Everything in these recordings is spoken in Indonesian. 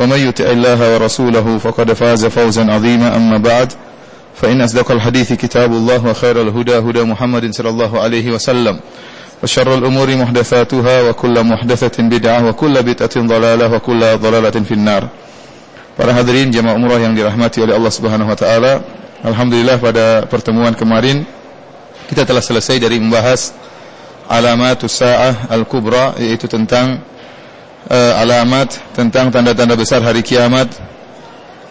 ومن يطع الله ورسوله فقد فاز فوزا عظيما أما بعد فإن أصدق الحديث كتاب الله وخير الهدى هدى محمد صلى الله عليه وسلم وشر الأمور محدثاتها وكل محدثة بدعة وكل بدعة ضلالة وكل ضلالة في النار Para hadirin jamaah umrah yang dirahmati oleh Allah Subhanahu wa taala, alhamdulillah pada pertemuan kemarin kita telah selesai dari membahas alamatus saah al-kubra yaitu tentang uh, alamat tentang tanda-tanda besar hari kiamat.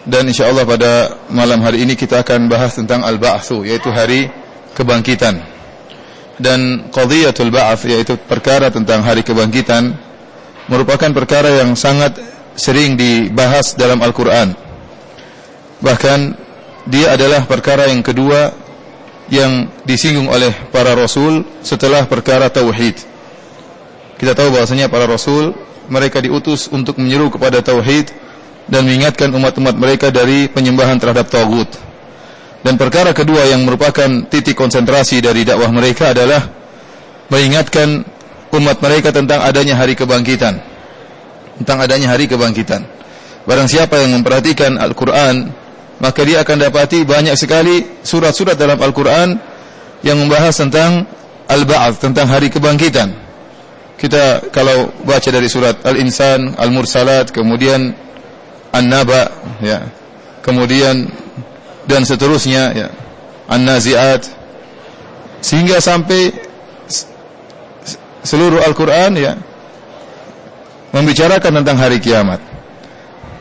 Dan insyaallah pada malam hari ini kita akan bahas tentang al-ba'tsu yaitu hari kebangkitan. Dan qadhiyatul ba'ats yaitu perkara tentang hari kebangkitan merupakan perkara yang sangat sering dibahas dalam Al-Qur'an. Bahkan dia adalah perkara yang kedua yang disinggung oleh para rasul setelah perkara tauhid. Kita tahu bahwasanya para rasul mereka diutus untuk menyeru kepada tauhid dan mengingatkan umat-umat mereka dari penyembahan terhadap tagut. Dan perkara kedua yang merupakan titik konsentrasi dari dakwah mereka adalah mengingatkan umat mereka tentang adanya hari kebangkitan. Tentang adanya hari kebangkitan. Barang siapa yang memperhatikan Al-Qur'an maka dia akan dapati banyak sekali surat-surat dalam Al-Quran yang membahas tentang Al-Ba'ath, tentang hari kebangkitan. Kita kalau baca dari surat Al-Insan, Al-Mursalat, kemudian An-Naba, ya. kemudian dan seterusnya, ya. An-Nazi'at, sehingga sampai seluruh Al-Quran ya, membicarakan tentang hari kiamat.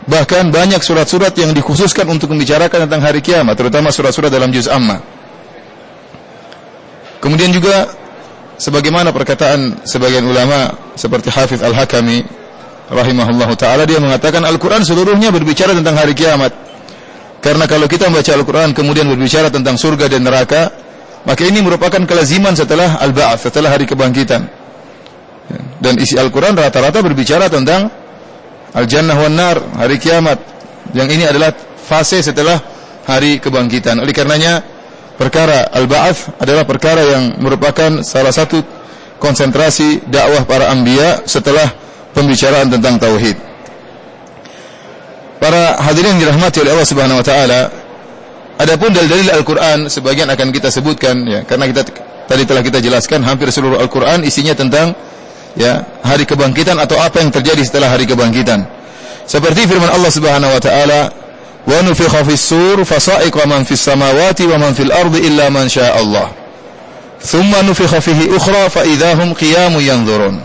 Bahkan banyak surat-surat yang dikhususkan untuk membicarakan tentang hari kiamat, terutama surat-surat dalam juz amma. Kemudian juga sebagaimana perkataan sebagian ulama seperti Hafiz Al-Hakami rahimahullahu taala dia mengatakan Al-Qur'an seluruhnya berbicara tentang hari kiamat. Karena kalau kita membaca Al-Qur'an kemudian berbicara tentang surga dan neraka, maka ini merupakan kelaziman setelah al-ba'ats, setelah hari kebangkitan. Dan isi Al-Qur'an rata-rata berbicara tentang Al-Jannah wan Nar, hari kiamat. Yang ini adalah fase setelah hari kebangkitan. Oleh karenanya perkara Al-Ba'ats adalah perkara yang merupakan salah satu konsentrasi dakwah para anbiya setelah pembicaraan tentang tauhid. Para hadirin dirahmati oleh Allah Subhanahu wa taala, adapun dalil-dalil Al-Qur'an sebagian akan kita sebutkan ya, karena kita tadi telah kita jelaskan hampir seluruh Al-Qur'an isinya tentang ya hari kebangkitan atau apa yang terjadi setelah hari kebangkitan. Seperti firman Allah Subhanahu wa taala, "Wa nufikha fis sur fasa'iqa man fis samawati wa man fil ardi illa man syaa Allah." Thumma nufikha fihi ukhra fa idahum qiyamun yanzurun.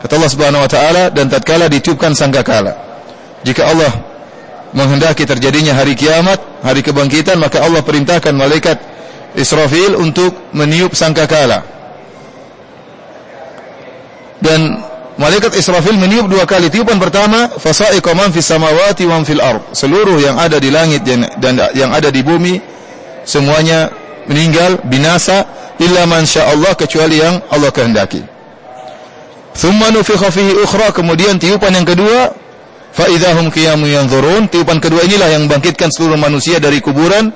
Kata Allah Subhanahu wa taala dan tatkala ditiupkan sangkakala. Jika Allah menghendaki terjadinya hari kiamat, hari kebangkitan, maka Allah perintahkan malaikat Israfil untuk meniup sangkakala dan malaikat Israfil meniup dua kali. Tiupan pertama, fasa'iqa man fis samawati wa fil ard. Seluruh yang ada di langit dan, yang ada di bumi semuanya meninggal binasa illa man Allah kecuali yang Allah kehendaki. Thumma nufikha fihi ukhra, kemudian tiupan yang kedua, fa idahum qiyamun yanzurun. Tiupan kedua inilah yang membangkitkan seluruh manusia dari kuburan.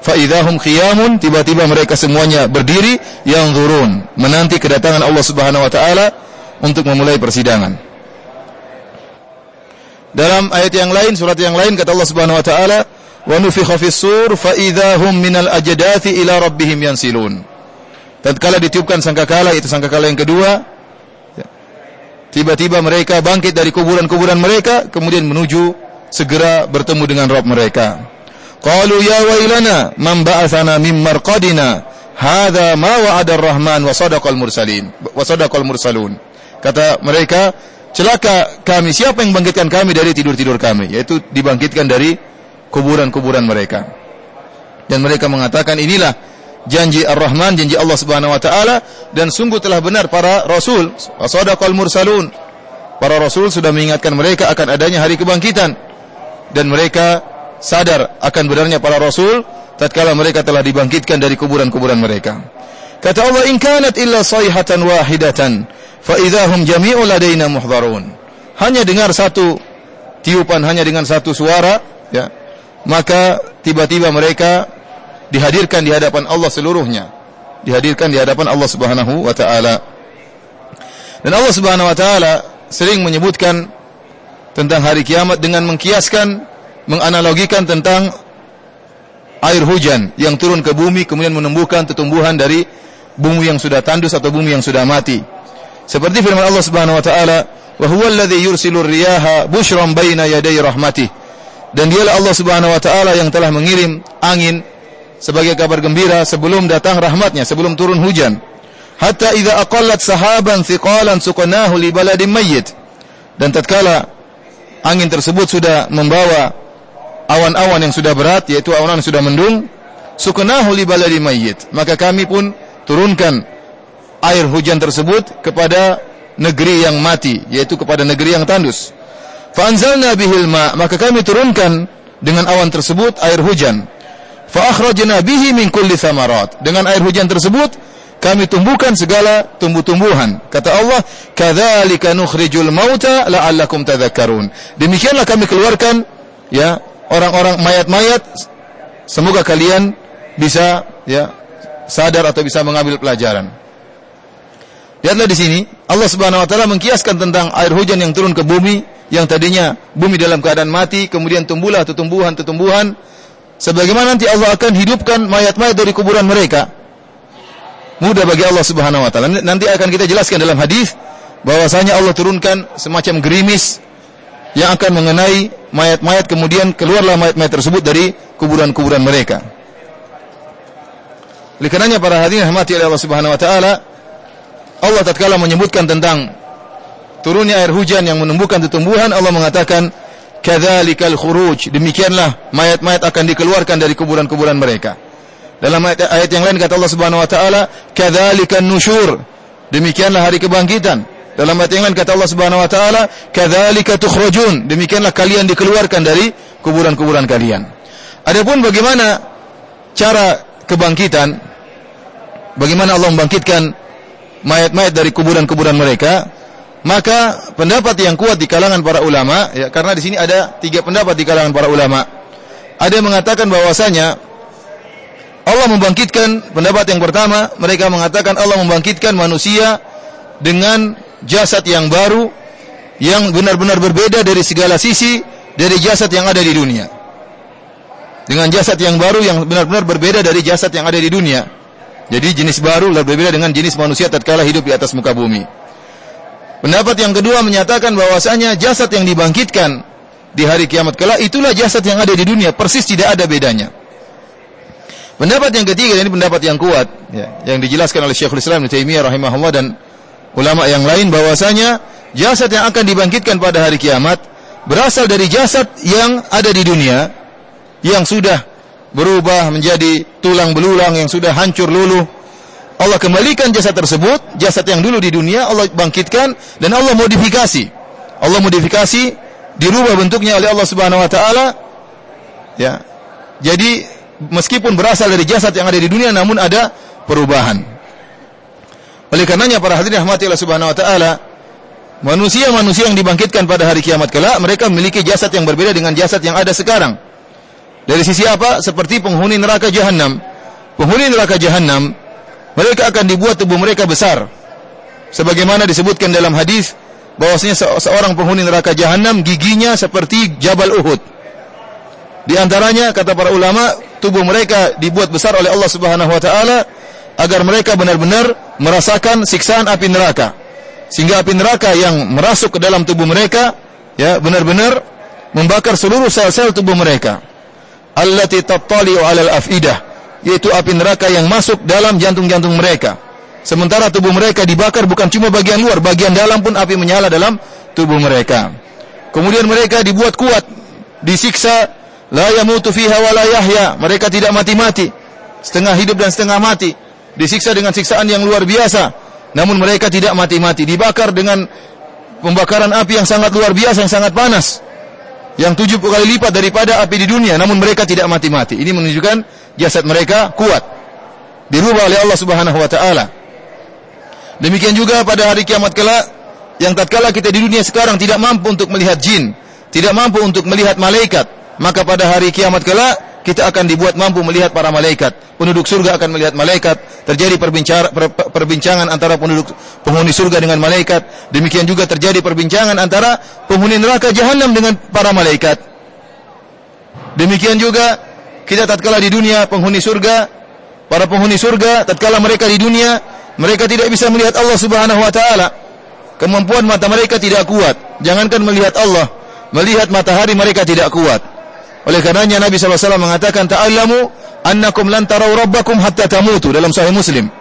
Fa idahum qiyamun, tiba-tiba mereka semuanya berdiri yang turun menanti kedatangan Allah Subhanahu wa taala untuk memulai persidangan. Dalam ayat yang lain, surat yang lain kata Allah Subhanahu wa taala, "Wa nufikha fis sur fa idahum minal ajdathi ila rabbihim yansilun." Tatkala ditiupkan sangkakala itu sangkakala yang kedua, tiba-tiba mereka bangkit dari kuburan-kuburan mereka kemudian menuju segera bertemu dengan Rabb mereka. Qalu ya wailana man ba'athana min marqadina hadza ma wa'ada ar-rahman wa sadaqal mursalin wa sadaqal mursalun. Kata mereka, celaka kami siapa yang bangkitkan kami dari tidur-tidur kami yaitu dibangkitkan dari kuburan-kuburan mereka. Dan mereka mengatakan inilah janji Ar-Rahman, janji Allah Subhanahu wa taala dan sungguh telah benar para rasul, sadaqal mursalun. Para rasul sudah mengingatkan mereka akan adanya hari kebangkitan dan mereka sadar akan benarnya para rasul tatkala mereka telah dibangkitkan dari kuburan-kuburan mereka. Kata Allah, "In kanat illa sayhatan wahidatan, fa idahum jami'u ladaina muhdharun." Hanya dengar satu tiupan, hanya dengan satu suara, ya. Maka tiba-tiba mereka dihadirkan di hadapan Allah seluruhnya. Dihadirkan di hadapan Allah Subhanahu wa taala. Dan Allah Subhanahu wa taala sering menyebutkan tentang hari kiamat dengan mengkiaskan, menganalogikan tentang air hujan yang turun ke bumi kemudian menumbuhkan tumbuhan dari bumi yang sudah tandus atau bumi yang sudah mati. Seperti firman Allah Subhanahu wa taala, "Wa huwa alladhi yursilu riyaha bushran baina yaday rahmatih." Dan dialah Allah Subhanahu wa taala yang telah mengirim angin sebagai kabar gembira sebelum datang rahmatnya, sebelum turun hujan. Hatta idza aqallat sahaban thiqalan suqnahu li baladin mayyit. Dan tatkala angin tersebut sudah membawa awan-awan yang sudah berat yaitu awan yang sudah mendung sukunahu li baladi mayyit maka kami pun turunkan air hujan tersebut kepada negeri yang mati yaitu kepada negeri yang tandus fa anzalna bihil ma maka kami turunkan dengan awan tersebut air hujan fa akhrajna bihi min kulli thamarat dengan air hujan tersebut kami tumbuhkan segala tumbuh-tumbuhan. Kata Allah, "Kadzalika nukhrijul mauta la'allakum tadhakkarun." Demikianlah kami keluarkan ya orang-orang mayat-mayat semoga kalian bisa ya sadar atau bisa mengambil pelajaran. Lihatlah di sini Allah Subhanahu wa taala mengkiaskan tentang air hujan yang turun ke bumi yang tadinya bumi dalam keadaan mati kemudian tumbuhlah tumbuhan-tumbuhan sebagaimana nanti Allah akan hidupkan mayat-mayat dari kuburan mereka mudah bagi Allah Subhanahu wa taala. Nanti akan kita jelaskan dalam hadis bahwasanya Allah turunkan semacam gerimis yang akan mengenai mayat-mayat kemudian keluarlah mayat-mayat tersebut dari kuburan-kuburan mereka. Oleh karenanya para hadirin rahmati oleh Allah Subhanahu wa taala, Allah tatkala menyebutkan tentang turunnya air hujan yang menumbuhkan tumbuhan, Allah mengatakan kadzalikal khuruj, demikianlah mayat-mayat akan dikeluarkan dari kuburan-kuburan mereka. Dalam ayat, ayat yang lain kata Allah Subhanahu wa taala, "Kadzalikan nusyur." Demikianlah hari kebangkitan. Dalam ayat yang lain kata Allah Subhanahu wa taala, "Kadzalika tukhrajun." Demikianlah kalian dikeluarkan dari kuburan-kuburan kalian. Adapun bagaimana cara kebangkitan? Bagaimana Allah membangkitkan mayat-mayat dari kuburan-kuburan mereka? Maka pendapat yang kuat di kalangan para ulama, ya karena di sini ada tiga pendapat di kalangan para ulama. Ada yang mengatakan bahwasanya Allah membangkitkan pendapat yang pertama, mereka mengatakan Allah membangkitkan manusia dengan jasad yang baru yang benar-benar berbeda dari segala sisi dari jasad yang ada di dunia. Dengan jasad yang baru yang benar-benar berbeda dari jasad yang ada di dunia. Jadi jenis baru berbeda dengan jenis manusia tatkala hidup di atas muka bumi. Pendapat yang kedua menyatakan bahwasanya jasad yang dibangkitkan di hari kiamat kelak itulah jasad yang ada di dunia, persis tidak ada bedanya. Pendapat yang ketiga ini pendapat yang kuat ya, yang dijelaskan oleh Syekhul Islam Ibnu Taimiyah rahimahullah dan ulama yang lain bahwasanya jasad yang akan dibangkitkan pada hari kiamat berasal dari jasad yang ada di dunia yang sudah berubah menjadi tulang belulang yang sudah hancur luluh. Allah kembalikan jasad tersebut, jasad yang dulu di dunia Allah bangkitkan dan Allah modifikasi. Allah modifikasi dirubah bentuknya oleh Allah Subhanahu wa taala. Ya. Jadi meskipun berasal dari jasad yang ada di dunia namun ada perubahan. Oleh karenanya para hadirin rahmati Allah Subhanahu wa taala, manusia-manusia yang dibangkitkan pada hari kiamat kelak mereka memiliki jasad yang berbeda dengan jasad yang ada sekarang. Dari sisi apa? Seperti penghuni neraka jahanam. Penghuni neraka jahanam mereka akan dibuat tubuh mereka besar. Sebagaimana disebutkan dalam hadis bahwasanya seorang penghuni neraka jahanam giginya seperti Jabal Uhud. Di antaranya kata para ulama tubuh mereka dibuat besar oleh Allah Subhanahu wa taala agar mereka benar-benar merasakan siksaan api neraka. Sehingga api neraka yang merasuk ke dalam tubuh mereka ya benar-benar membakar seluruh sel-sel tubuh mereka. Allati tattali'u 'alal afidah, yaitu api neraka yang masuk dalam jantung-jantung mereka. Sementara tubuh mereka dibakar bukan cuma bagian luar, bagian dalam pun api menyala dalam tubuh mereka. Kemudian mereka dibuat kuat, disiksa, la yamutu fiha wa la. Mereka tidak mati-mati, setengah hidup dan setengah mati. Disiksa dengan siksaan yang luar biasa. Namun mereka tidak mati-mati, dibakar dengan pembakaran api yang sangat luar biasa, yang sangat panas. Yang tujuh kali lipat daripada api di dunia, namun mereka tidak mati-mati. Ini menunjukkan jasad mereka kuat. Dirubah oleh Allah Subhanahu wa taala. Demikian juga pada hari kiamat kelak yang tatkala kita di dunia sekarang tidak mampu untuk melihat jin, tidak mampu untuk melihat malaikat, maka pada hari kiamat kelak kita akan dibuat mampu melihat para malaikat. Penduduk surga akan melihat malaikat. Terjadi perbincangan antara penduduk penghuni surga dengan malaikat. Demikian juga terjadi perbincangan antara penghuni neraka jahanam dengan para malaikat. Demikian juga kita tatkala di dunia penghuni surga, para penghuni surga tatkala mereka di dunia, mereka tidak bisa melihat Allah Subhanahu wa taala. Kemampuan mata mereka tidak kuat. Jangankan melihat Allah, melihat matahari mereka tidak kuat. Oleh karenanya Nabi SAW mengatakan ta'allamu annakum lan tarau rabbakum hatta tamutu dalam sahih Muslim.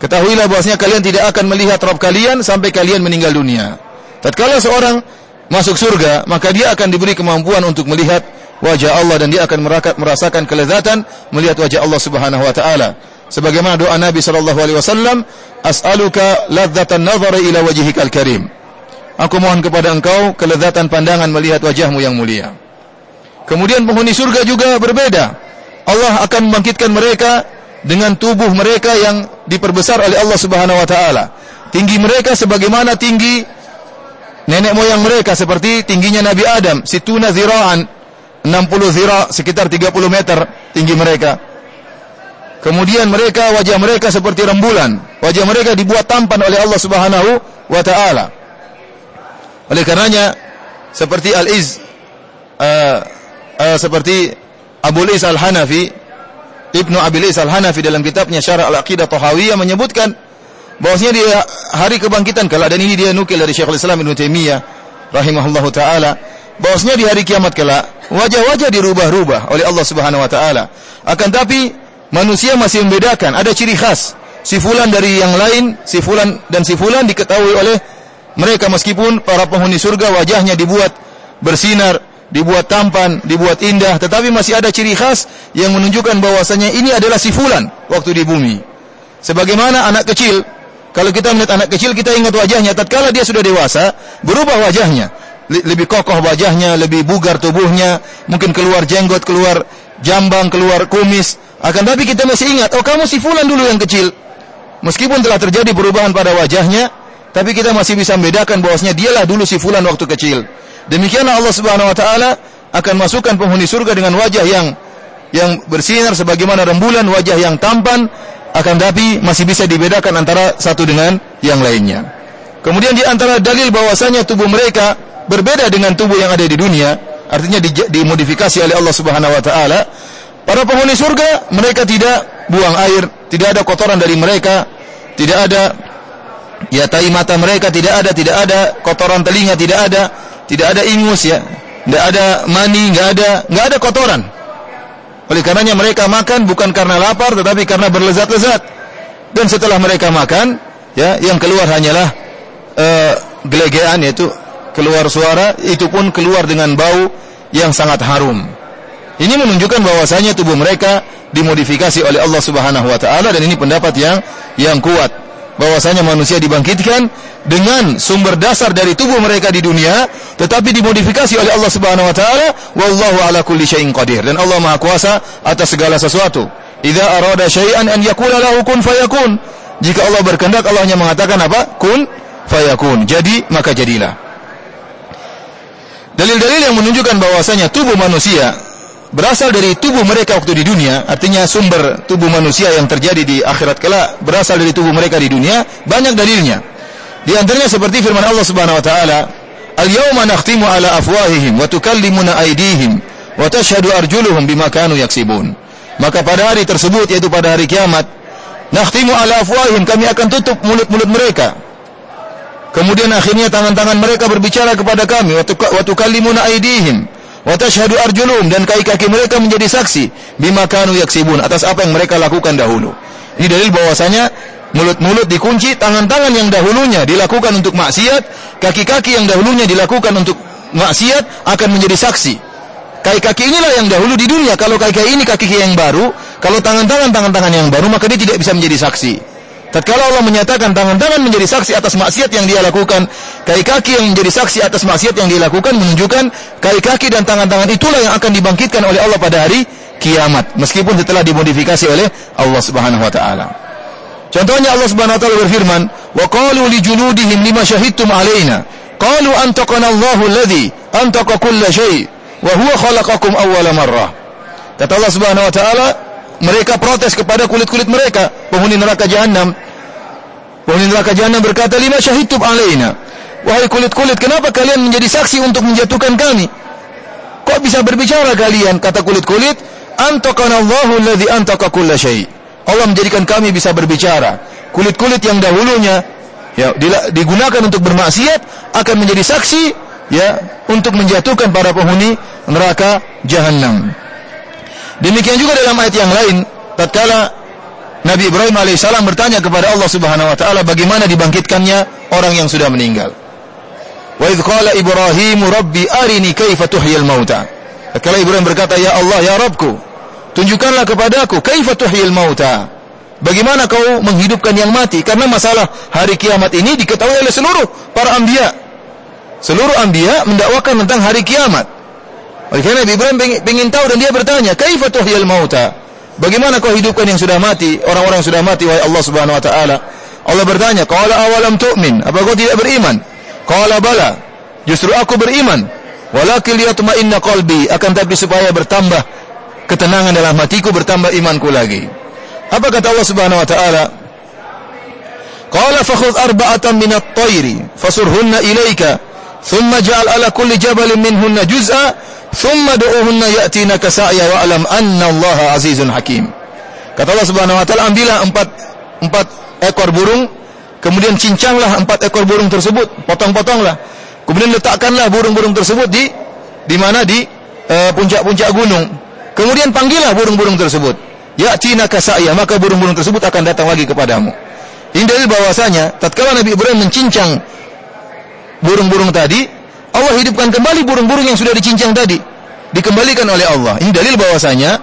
Ketahuilah bahwasanya kalian tidak akan melihat Rabb kalian sampai kalian meninggal dunia. Tatkala seorang masuk surga, maka dia akan diberi kemampuan untuk melihat wajah Allah dan dia akan merasakan kelezatan melihat wajah Allah Subhanahu wa taala. Sebagaimana doa Nabi sallallahu alaihi wasallam, "As'aluka ladzatan nazari ila wajhikal karim." Aku mohon kepada engkau kelezatan pandangan melihat wajahmu yang mulia. Kemudian penghuni surga juga berbeda. Allah akan membangkitkan mereka dengan tubuh mereka yang diperbesar oleh Allah Subhanahu wa taala. Tinggi mereka sebagaimana tinggi nenek moyang mereka seperti tingginya Nabi Adam, situna ziraan 60 zira sekitar 30 meter tinggi mereka. Kemudian mereka wajah mereka seperti rembulan. Wajah mereka dibuat tampan oleh Allah Subhanahu wa taala. Oleh karenanya seperti Al-Iz uh, uh, seperti Abu Lis Al-Hanafi Ibnu Abi Lis Al-Hanafi dalam kitabnya Syarah Al-Aqidah Tahawiyah menyebutkan bahwasanya di hari kebangkitan kala dan ini dia nukil dari Syekhul Islam Ibnu Taimiyah rahimahullahu taala bahwasanya di hari kiamat kala wajah-wajah dirubah-rubah oleh Allah Subhanahu wa taala. Akan tapi manusia masih membedakan ada ciri khas. Si fulan dari yang lain si fulan dan si fulan diketahui oleh mereka meskipun para penghuni surga wajahnya dibuat bersinar dibuat tampan, dibuat indah, tetapi masih ada ciri khas yang menunjukkan bahwasanya ini adalah si fulan waktu di bumi. Sebagaimana anak kecil, kalau kita melihat anak kecil kita ingat wajahnya, tatkala dia sudah dewasa, berubah wajahnya. Lebih kokoh wajahnya, lebih bugar tubuhnya, mungkin keluar jenggot, keluar jambang, keluar kumis. Akan tapi kita masih ingat, oh kamu si fulan dulu yang kecil. Meskipun telah terjadi perubahan pada wajahnya, tapi kita masih bisa membedakan bahwasanya dialah dulu si fulan waktu kecil. Demikianlah Allah Subhanahu wa taala akan masukkan penghuni surga dengan wajah yang yang bersinar sebagaimana rembulan, wajah yang tampan, akan tapi masih bisa dibedakan antara satu dengan yang lainnya. Kemudian di antara dalil bahwasanya tubuh mereka berbeda dengan tubuh yang ada di dunia, artinya dimodifikasi oleh Allah Subhanahu wa taala. Para penghuni surga mereka tidak buang air, tidak ada kotoran dari mereka, tidak ada ya tai mata mereka tidak ada, tidak ada kotoran telinga tidak ada, tidak ada ingus ya, tidak ada mani, nggak ada nggak ada kotoran. Oleh karenanya mereka makan bukan karena lapar tetapi karena berlezat-lezat. Dan setelah mereka makan, ya yang keluar hanyalah uh, gelegean yaitu keluar suara, itu pun keluar dengan bau yang sangat harum. Ini menunjukkan bahwasanya tubuh mereka dimodifikasi oleh Allah Subhanahu wa taala dan ini pendapat yang yang kuat bahwasanya manusia dibangkitkan dengan sumber dasar dari tubuh mereka di dunia tetapi dimodifikasi oleh Allah Subhanahu wa taala. Wallahu ala kulli syai'in qadir. Dan Allah Maha kuasa atas segala sesuatu. Idza arada syai'an an yakula lahu kun fayakun. Jika Allah berkehendak Allah hanya mengatakan apa? Kun fayakun. Jadi maka jadilah. Dalil-dalil yang menunjukkan bahwasanya tubuh manusia berasal dari tubuh mereka waktu di dunia, artinya sumber tubuh manusia yang terjadi di akhirat kelak berasal dari tubuh mereka di dunia, banyak dalilnya. Di antaranya seperti firman Allah Subhanahu wa taala, "Al-yawma nakhtimu ala afwahihim wa tukallimuna aydihim wa tashhadu arjuluhum bima kanu yaksibun." Maka pada hari tersebut yaitu pada hari kiamat, nakhtimu ala afwahihim, kami akan tutup mulut-mulut mereka. Kemudian akhirnya tangan-tangan mereka berbicara kepada kami, wa tukallimuna aydihim wa tashhadu arjulum dan kaki-kaki mereka menjadi saksi bima kanu yaksibun atas apa yang mereka lakukan dahulu. Ini dalil bahwasanya mulut-mulut dikunci, tangan-tangan yang dahulunya dilakukan untuk maksiat, kaki-kaki yang dahulunya dilakukan untuk maksiat akan menjadi saksi. Kaki-kaki inilah yang dahulu di dunia. Kalau kaki-kaki ini kaki-kaki yang baru, kalau tangan-tangan tangan-tangan yang baru, maka dia tidak bisa menjadi saksi. Tatkala Allah menyatakan tangan-tangan menjadi saksi atas maksiat yang dia lakukan, kaki-kaki yang menjadi saksi atas maksiat yang dia lakukan menunjukkan kaki-kaki dan tangan-tangan itulah yang akan dibangkitkan oleh Allah pada hari kiamat, meskipun setelah dimodifikasi oleh Allah Subhanahu wa taala. Contohnya Allah Subhanahu wa taala berfirman, "Wa qalu li juludihim lima syahidtum alaina?" Qalu antaqana Allahu alladhi antaqa kulla syai' wa huwa khalaqakum awwala marrah. Kata Allah Subhanahu wa taala, mereka protes kepada kulit-kulit mereka, penghuni neraka jahanam, Penghuni neraka jahanam berkata, "Lima syahidtum alaina?" Wahai kulit-kulit, kenapa kalian menjadi saksi untuk menjatuhkan kami? Kok bisa berbicara kalian? Kata kulit-kulit, "Antaqanallahu alladhi antaqa kulla syai'." Allah menjadikan kami bisa berbicara. Kulit-kulit yang dahulunya ya digunakan untuk bermaksiat akan menjadi saksi ya untuk menjatuhkan para penghuni neraka jahanam. Demikian juga dalam ayat yang lain tatkala Nabi Ibrahim alaihissalam bertanya kepada Allah Subhanahu wa taala bagaimana dibangkitkannya orang yang sudah meninggal. Wa idh qala Ibrahim rabbi arini kaifa tuhyil mauta. Kala Ibrahim berkata, "Ya Allah, ya Rabbku, tunjukkanlah kepadaku kaifa tuhyil mauta." Bagaimana kau menghidupkan yang mati? Karena masalah hari kiamat ini diketahui oleh seluruh para anbiya. Seluruh anbiya mendakwakan tentang hari kiamat. Oleh karena Nabi Ibrahim ingin tahu dan dia bertanya, "Kaifa tuhyil mauta?" Bagaimana kau hidupkan yang sudah mati, orang-orang yang sudah mati wahai Allah Subhanahu wa taala? Allah bertanya, "Qala awalam tu'min?" Apa kau tidak beriman? Qala bala. Justru aku beriman. Walakin liyatma'inna qalbi, akan tapi supaya bertambah ketenangan dalam hatiku, bertambah imanku lagi. Apa kata Allah Subhanahu wa taala? Qala fakhudh arba'atan min at-tayri fasurhunna ilayka thumma ja'al ala kulli jabalin minhunna juz'a Thumma du'uhunna ya'tinaka sa'ya wa alam anna Allah azizun hakim. Kata Allah Subhanahu wa taala, ambillah empat empat ekor burung, kemudian cincanglah empat ekor burung tersebut, potong-potonglah. Kemudian letakkanlah burung-burung tersebut di di mana di eh, puncak-puncak uh, gunung. Kemudian panggillah burung-burung tersebut. Ya'tinaka sa'ya, maka burung-burung tersebut akan datang lagi kepadamu. Ini dalil bahwasanya tatkala Nabi Ibrahim mencincang burung-burung tadi, Allah hidupkan kembali burung-burung yang sudah dicincang tadi. Dikembalikan oleh Allah. Ini dalil bahwasanya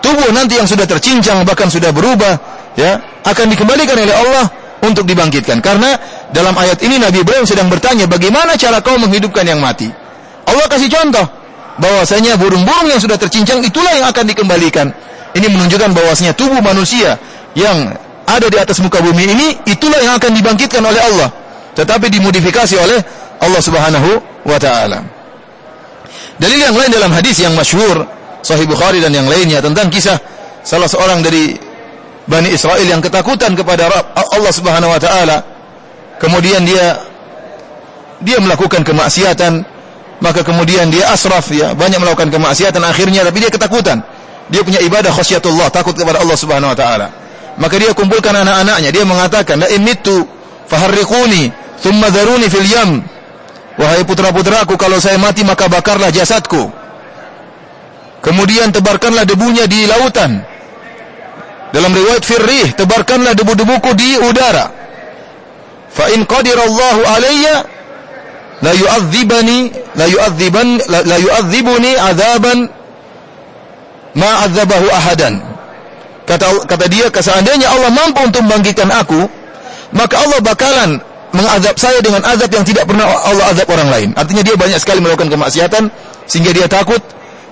tubuh nanti yang sudah tercincang bahkan sudah berubah ya akan dikembalikan oleh Allah untuk dibangkitkan. Karena dalam ayat ini Nabi Ibrahim sedang bertanya bagaimana cara kau menghidupkan yang mati. Allah kasih contoh bahwasanya burung-burung yang sudah tercincang itulah yang akan dikembalikan. Ini menunjukkan bahwasanya tubuh manusia yang ada di atas muka bumi ini itulah yang akan dibangkitkan oleh Allah. Tetapi dimodifikasi oleh Allah Subhanahu wa taala. Dalil yang lain dalam hadis yang masyhur Sahih Bukhari dan yang lainnya tentang kisah salah seorang dari Bani Israel yang ketakutan kepada Allah Subhanahu wa taala. Kemudian dia dia melakukan kemaksiatan, maka kemudian dia asraf ya, banyak melakukan kemaksiatan akhirnya tapi dia ketakutan. Dia punya ibadah khasyatullah, takut kepada Allah Subhanahu wa taala. Maka dia kumpulkan anak-anaknya, dia mengatakan, "La imitu faharriquni, thumma dharuni fil yam." Wahai putra-putraku, kalau saya mati maka bakarlah jasadku. Kemudian tebarkanlah debunya di lautan. Dalam riwayat firrih, tebarkanlah debu-debuku di udara. Fa in qadirallahu alayya la yu'adzibani la yu'adziban la yu'adzibuni adzaban ma 'adzabahu ahadan. Kata kata dia, seandainya Allah mampu untuk membangkitkan aku, maka Allah bakalan mengazab saya dengan azab yang tidak pernah Allah azab orang lain. Artinya dia banyak sekali melakukan kemaksiatan sehingga dia takut.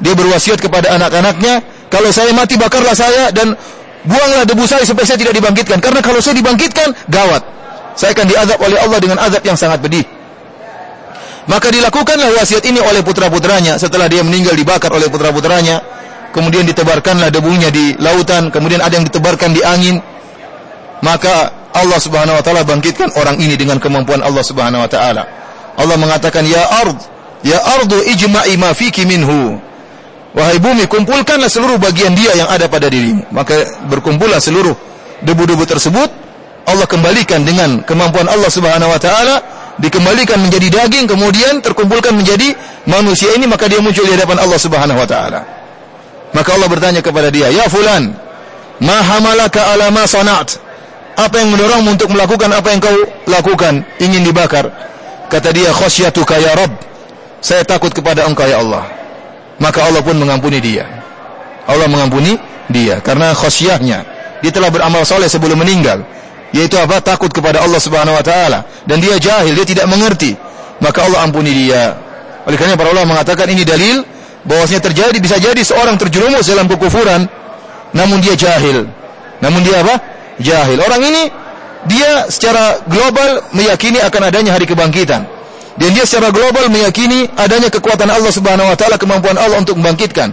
Dia berwasiat kepada anak-anaknya, kalau saya mati bakarlah saya dan buanglah debu saya supaya saya tidak dibangkitkan. Karena kalau saya dibangkitkan, gawat. Saya akan diazab oleh Allah dengan azab yang sangat pedih. Maka dilakukanlah wasiat ini oleh putra-putranya setelah dia meninggal dibakar oleh putra-putranya. Kemudian ditebarkanlah debunya di lautan, kemudian ada yang ditebarkan di angin. Maka Allah Subhanahu wa taala bangkitkan orang ini dengan kemampuan Allah Subhanahu wa taala. Allah mengatakan ya ard, ya ardu ijma'i ma fiki minhu. Wahai bumi, kumpulkanlah seluruh bagian dia yang ada pada dirimu. Maka berkumpullah seluruh debu-debu tersebut. Allah kembalikan dengan kemampuan Allah Subhanahu wa taala dikembalikan menjadi daging kemudian terkumpulkan menjadi manusia ini maka dia muncul di hadapan Allah Subhanahu wa taala. Maka Allah bertanya kepada dia, "Ya fulan, ma hamalaka ala ma sana'at?" Apa yang mendorongmu untuk melakukan apa yang kau lakukan? Ingin dibakar. Kata dia, "Khasyatuka ya Rabb." Saya takut kepada Engkau ya Allah. Maka Allah pun mengampuni dia. Allah mengampuni dia karena khasyahnya. Dia telah beramal soleh sebelum meninggal yaitu apa? Takut kepada Allah Subhanahu wa taala dan dia jahil, dia tidak mengerti. Maka Allah ampuni dia. Oleh karena para ulama mengatakan ini dalil bahwasanya terjadi bisa jadi seorang terjerumus dalam kekufuran namun dia jahil. Namun dia apa? Jahil. Orang ini dia secara global meyakini akan adanya hari kebangkitan. Dan dia secara global meyakini adanya kekuatan Allah Subhanahu wa taala, kemampuan Allah untuk membangkitkan.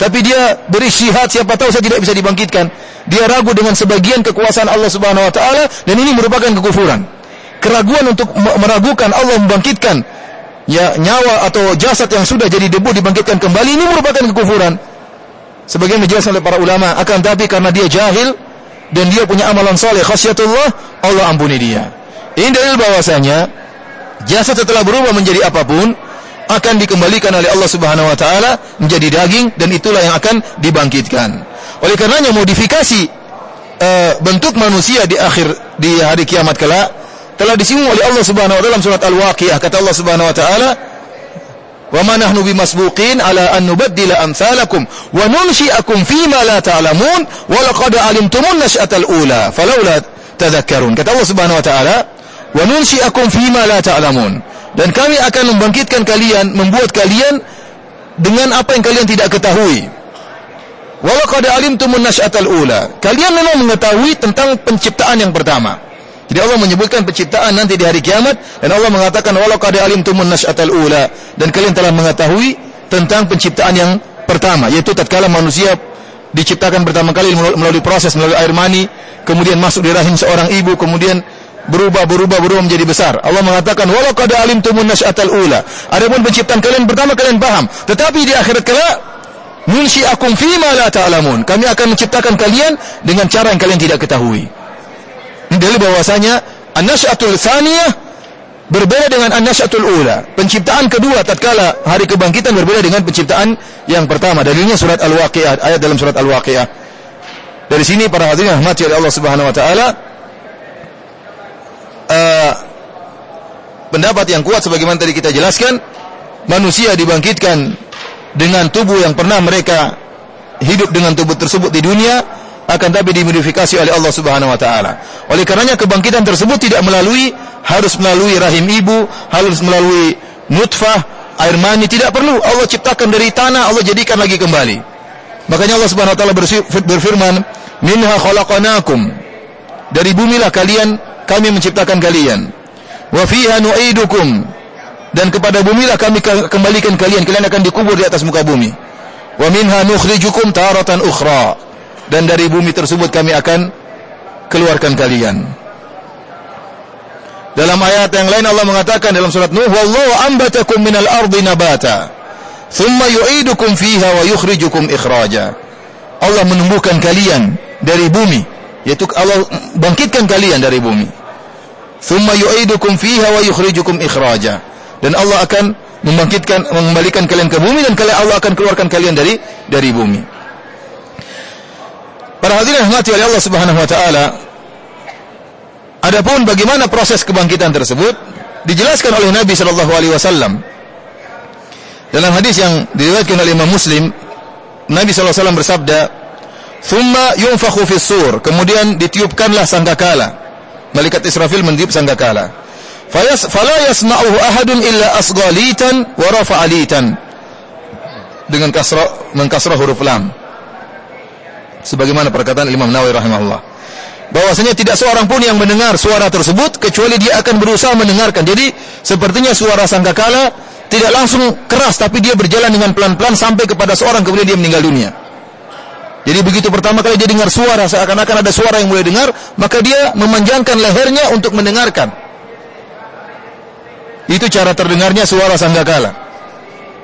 Tapi dia beristihad siapa tahu saya tidak bisa dibangkitkan. Dia ragu dengan sebagian kekuasaan Allah Subhanahu wa taala dan ini merupakan kekufuran. Keraguan untuk meragukan Allah membangkitkan ya nyawa atau jasad yang sudah jadi debu dibangkitkan kembali ini merupakan kekufuran. Sebagian dijelaskan oleh para ulama akan tapi karena dia jahil dan dia punya amalan soleh khasyatullah Allah ampuni dia. Ini dalil bahwasanya jasad setelah berubah menjadi apa pun akan dikembalikan oleh Allah Subhanahu wa taala menjadi daging dan itulah yang akan dibangkitkan. Oleh karenanya modifikasi uh, bentuk manusia di akhir di hari kiamat kelak telah disinggung oleh Allah Subhanahu wa taala dalam surat Al-Waqiah kata Allah Subhanahu wa taala wa ma nahnu bimasbuqin ala an nubaddila amsalakum wa nunshi'akum fima la ta'lamun wa laqad alimtumun nash'atal ula falawla tadhakkarun kata Allah Subhanahu wa taala wa nunshi'akum fima la ta'lamun dan kami akan membangkitkan kalian, membuat kalian dengan apa yang kalian tidak ketahui. Walau qad alimtumun nasy'atal ula. Kalian memang mengetahui tentang penciptaan yang pertama. Jadi Allah menyebutkan penciptaan nanti di hari kiamat dan Allah mengatakan walau qad alimtumun nasy'atal ula dan kalian telah mengetahui tentang penciptaan yang pertama yaitu tatkala manusia diciptakan pertama kali melalui proses melalui air mani kemudian masuk di rahim seorang ibu kemudian berubah berubah berubah menjadi besar. Allah mengatakan walau qad alimtumun nasy'atal ula. Adapun penciptaan kalian pertama kalian paham, tetapi di akhirat kelak nunsyi'akum fima la ta'lamun. Kami akan menciptakan kalian dengan cara yang kalian tidak ketahui. Dalil bahwasanya an-nasy'atul tsaniyah berbeda dengan an-nasy'atul ula. Penciptaan kedua tatkala hari kebangkitan berbeda dengan penciptaan yang pertama. Dalilnya surat Al-Waqiah, ayat dalam surat Al-Waqiah. Dari sini para hadirin rahmati oleh Allah Subhanahu wa taala, uh, pendapat yang kuat sebagaimana tadi kita jelaskan, manusia dibangkitkan dengan tubuh yang pernah mereka hidup dengan tubuh tersebut di dunia akan tapi dimodifikasi oleh Allah Subhanahu wa taala. Oleh karenanya kebangkitan tersebut tidak melalui harus melalui rahim ibu, harus melalui nutfah, air mani tidak perlu. Allah ciptakan dari tanah, Allah jadikan lagi kembali. Makanya Allah Subhanahu wa taala berfirman, "Minha khalaqnakum." Dari bumilah kalian kami menciptakan kalian. Wa fiha nu'idukum dan kepada bumi lah kami kembalikan kalian. Kalian akan dikubur di atas muka bumi. Wa minha nukhrijukum taratan ukhra. Dan dari bumi tersebut kami akan keluarkan kalian. Dalam ayat yang lain Allah mengatakan dalam surat Nuh, "Wallahu ambatakum minal ardi nabata, thumma yu'idukum fiha wa yukhrijukum ikhraja." Allah menumbuhkan kalian dari bumi, yaitu Allah bangkitkan kalian dari bumi. Thumma yu'idukum fiha wa yukhrijukum ikhraja. Dan Allah akan membangkitkan mengembalikan kalian ke bumi dan kalian Allah akan keluarkan kalian dari dari bumi. Para hadirin rahmati oleh Allah Subhanahu wa taala. Adapun bagaimana proses kebangkitan tersebut dijelaskan oleh Nabi sallallahu alaihi wasallam. Dalam hadis yang diriwayatkan oleh Imam Muslim, Nabi sallallahu alaihi wasallam bersabda, "Tsumma yunfakhu fis sur." Kemudian ditiupkanlah sangkakala malaikat Israfil meniup sangkakala. Fayas fala yasma'uhu ahadun illa asghalitan wa rafa'alitan. Dengan kasrah mengkasrah huruf lam. Sebagaimana perkataan Imam Nawawi rahimahullah. Bahwasanya tidak seorang pun yang mendengar suara tersebut kecuali dia akan berusaha mendengarkan. Jadi sepertinya suara sangkakala tidak langsung keras tapi dia berjalan dengan pelan-pelan sampai kepada seorang kemudian dia meninggal dunia. Jadi begitu pertama kali dia dengar suara seakan-akan ada suara yang mulai dengar, maka dia memanjangkan lehernya untuk mendengarkan. Itu cara terdengarnya suara sanggakala.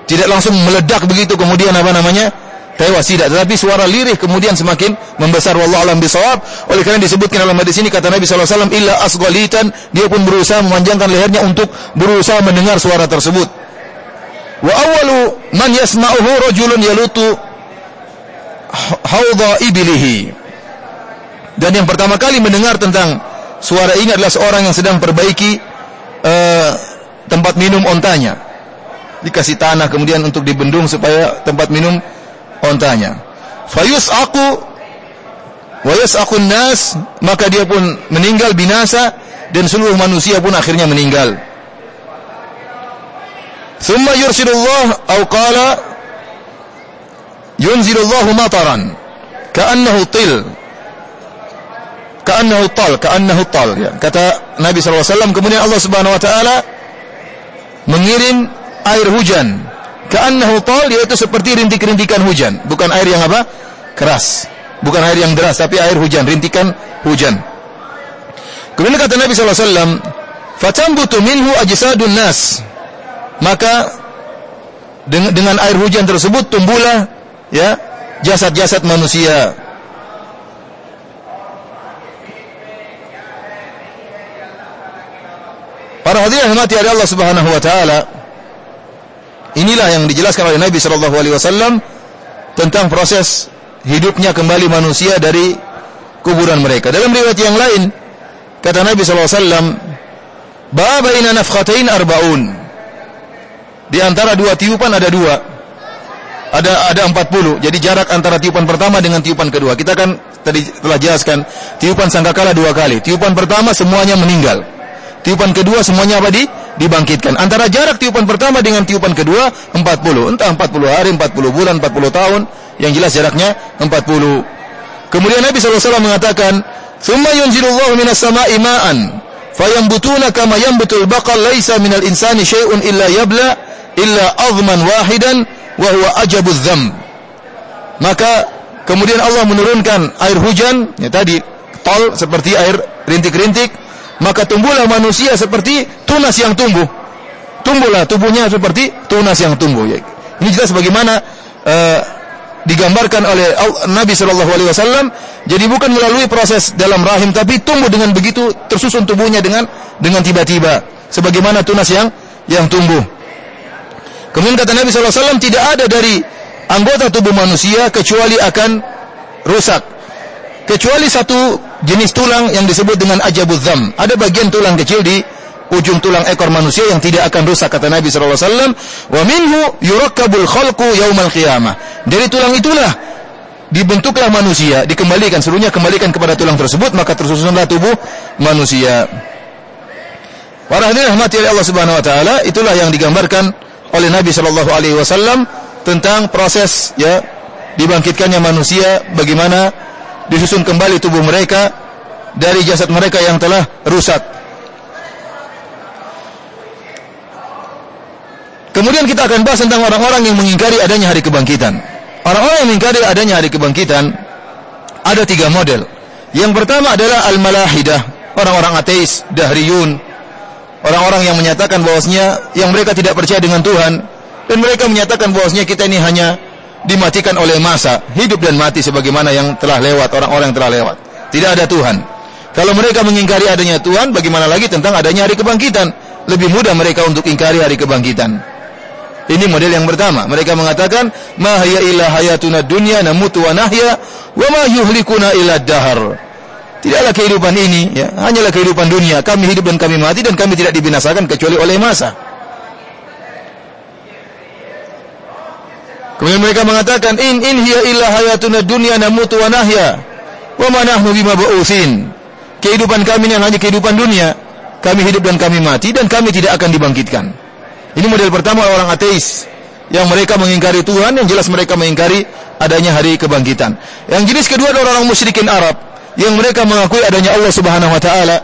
Tidak langsung meledak begitu kemudian apa namanya? Tewas tidak tetapi suara lirih kemudian semakin membesar. Wallahu alam bisawab oleh karena disebutkan dalam hadis ini kata Nabi sallallahu alaihi wasallam illa asghalitan dia pun berusaha memanjangkan lehernya untuk berusaha mendengar suara tersebut. Wa awwalu man yasma'uhu rajulun yalutu haudha ibilihi. Dan yang pertama kali mendengar tentang suara ini adalah seorang yang sedang perbaiki uh, tempat minum ontanya. Dikasih tanah kemudian untuk dibendung supaya tempat minum ontanya. Fayus aku wayus akun nas maka dia pun meninggal binasa dan seluruh manusia pun akhirnya meninggal. Thumma yursilullah atau qala yunzilullahu mataran ka'annahu til ka'annahu tal ka'annahu tal ya. kata Nabi SAW kemudian Allah Subhanahu wa taala mengirim air hujan Ka'annahu tal yaitu seperti rintik-rintikan hujan, bukan air yang apa? keras. Bukan air yang deras tapi air hujan, rintikan hujan. Kemudian kata Nabi sallallahu alaihi wasallam, "Fatambutu minhu ajsadun nas." Maka dengan, air hujan tersebut tumbuhlah ya jasad-jasad manusia. Para hadirin mati oleh Allah Subhanahu wa taala, Inilah yang dijelaskan oleh Nabi Shallallahu Alaihi Wasallam tentang proses hidupnya kembali manusia dari kuburan mereka. Dalam riwayat yang lain kata Nabi Shallallahu Alaihi Wasallam, "Babaina nafkatain arbaun." Di antara dua tiupan ada dua. Ada ada empat puluh. Jadi jarak antara tiupan pertama dengan tiupan kedua. Kita kan tadi telah jelaskan tiupan sangkakala dua kali. Tiupan pertama semuanya meninggal. Tiupan kedua semuanya apa di? Dibangkitkan. Antara jarak tiupan pertama dengan tiupan kedua 40. Entah 40 hari, 40 bulan, 40 tahun. Yang jelas jaraknya 40. Kemudian Nabi SAW mengatakan, "Tsumma yunzilullahu minas sama'i ma'an, fayambutuna kama yambutul baqal laisa minal insani syai'un illa yabla illa azman wahidan wa huwa ajabudz dzam." Maka kemudian Allah menurunkan air hujan, ya tadi tol seperti air rintik-rintik maka tumbuhlah manusia seperti tunas yang tumbuh. Tumbuhlah tubuhnya seperti tunas yang tumbuh. Ya. Ini jelas bagaimana uh, digambarkan oleh Nabi Shallallahu Alaihi Wasallam. Jadi bukan melalui proses dalam rahim, tapi tumbuh dengan begitu tersusun tubuhnya dengan dengan tiba-tiba, sebagaimana tunas yang yang tumbuh. Kemudian kata Nabi Shallallahu Alaihi Wasallam tidak ada dari anggota tubuh manusia kecuali akan rusak, kecuali satu jenis tulang yang disebut dengan ajabudzam. Ada bagian tulang kecil di ujung tulang ekor manusia yang tidak akan rusak kata Nabi wasallam, "Wa minhu yurakkabul khalqu yaumal qiyamah." Dari tulang itulah dibentuklah manusia, dikembalikan seluruhnya kembalikan kepada tulang tersebut, maka tersusunlah tubuh manusia. Para hadirin rahmati Allah Subhanahu wa taala, itulah yang digambarkan oleh Nabi sallallahu alaihi wasallam tentang proses ya dibangkitkannya manusia bagaimana disusun kembali tubuh mereka dari jasad mereka yang telah rusak. Kemudian kita akan bahas tentang orang-orang yang mengingkari adanya hari kebangkitan. Orang-orang yang mengingkari adanya hari kebangkitan ada tiga model. Yang pertama adalah al-malahidah, orang-orang ateis, dahriyun, orang-orang yang menyatakan bahwasanya yang mereka tidak percaya dengan Tuhan dan mereka menyatakan bahwasanya kita ini hanya dimatikan oleh masa, hidup dan mati sebagaimana yang telah lewat, orang-orang yang telah lewat. Tidak ada Tuhan. Kalau mereka mengingkari adanya Tuhan, bagaimana lagi tentang adanya hari kebangkitan? Lebih mudah mereka untuk ingkari hari kebangkitan. Ini model yang pertama. Mereka mengatakan, "Ma hiya illa hayatuna dunya namutu wa nahya wa ma yuhlikuna illa dahar." Tidaklah kehidupan ini, ya, hanyalah kehidupan dunia. Kami hidup dan kami mati dan kami tidak dibinasakan kecuali oleh masa. Kemudian mereka mengatakan in in hiya illa hayatuna dunya namutu wa nahya wa ma nahnu bima ba'utsin. Kehidupan kami ini hanya kehidupan dunia. Kami hidup dan kami mati dan kami tidak akan dibangkitkan. Ini model pertama orang ateis yang mereka mengingkari Tuhan yang jelas mereka mengingkari adanya hari kebangkitan. Yang jenis kedua adalah orang musyrikin Arab yang mereka mengakui adanya Allah Subhanahu wa taala.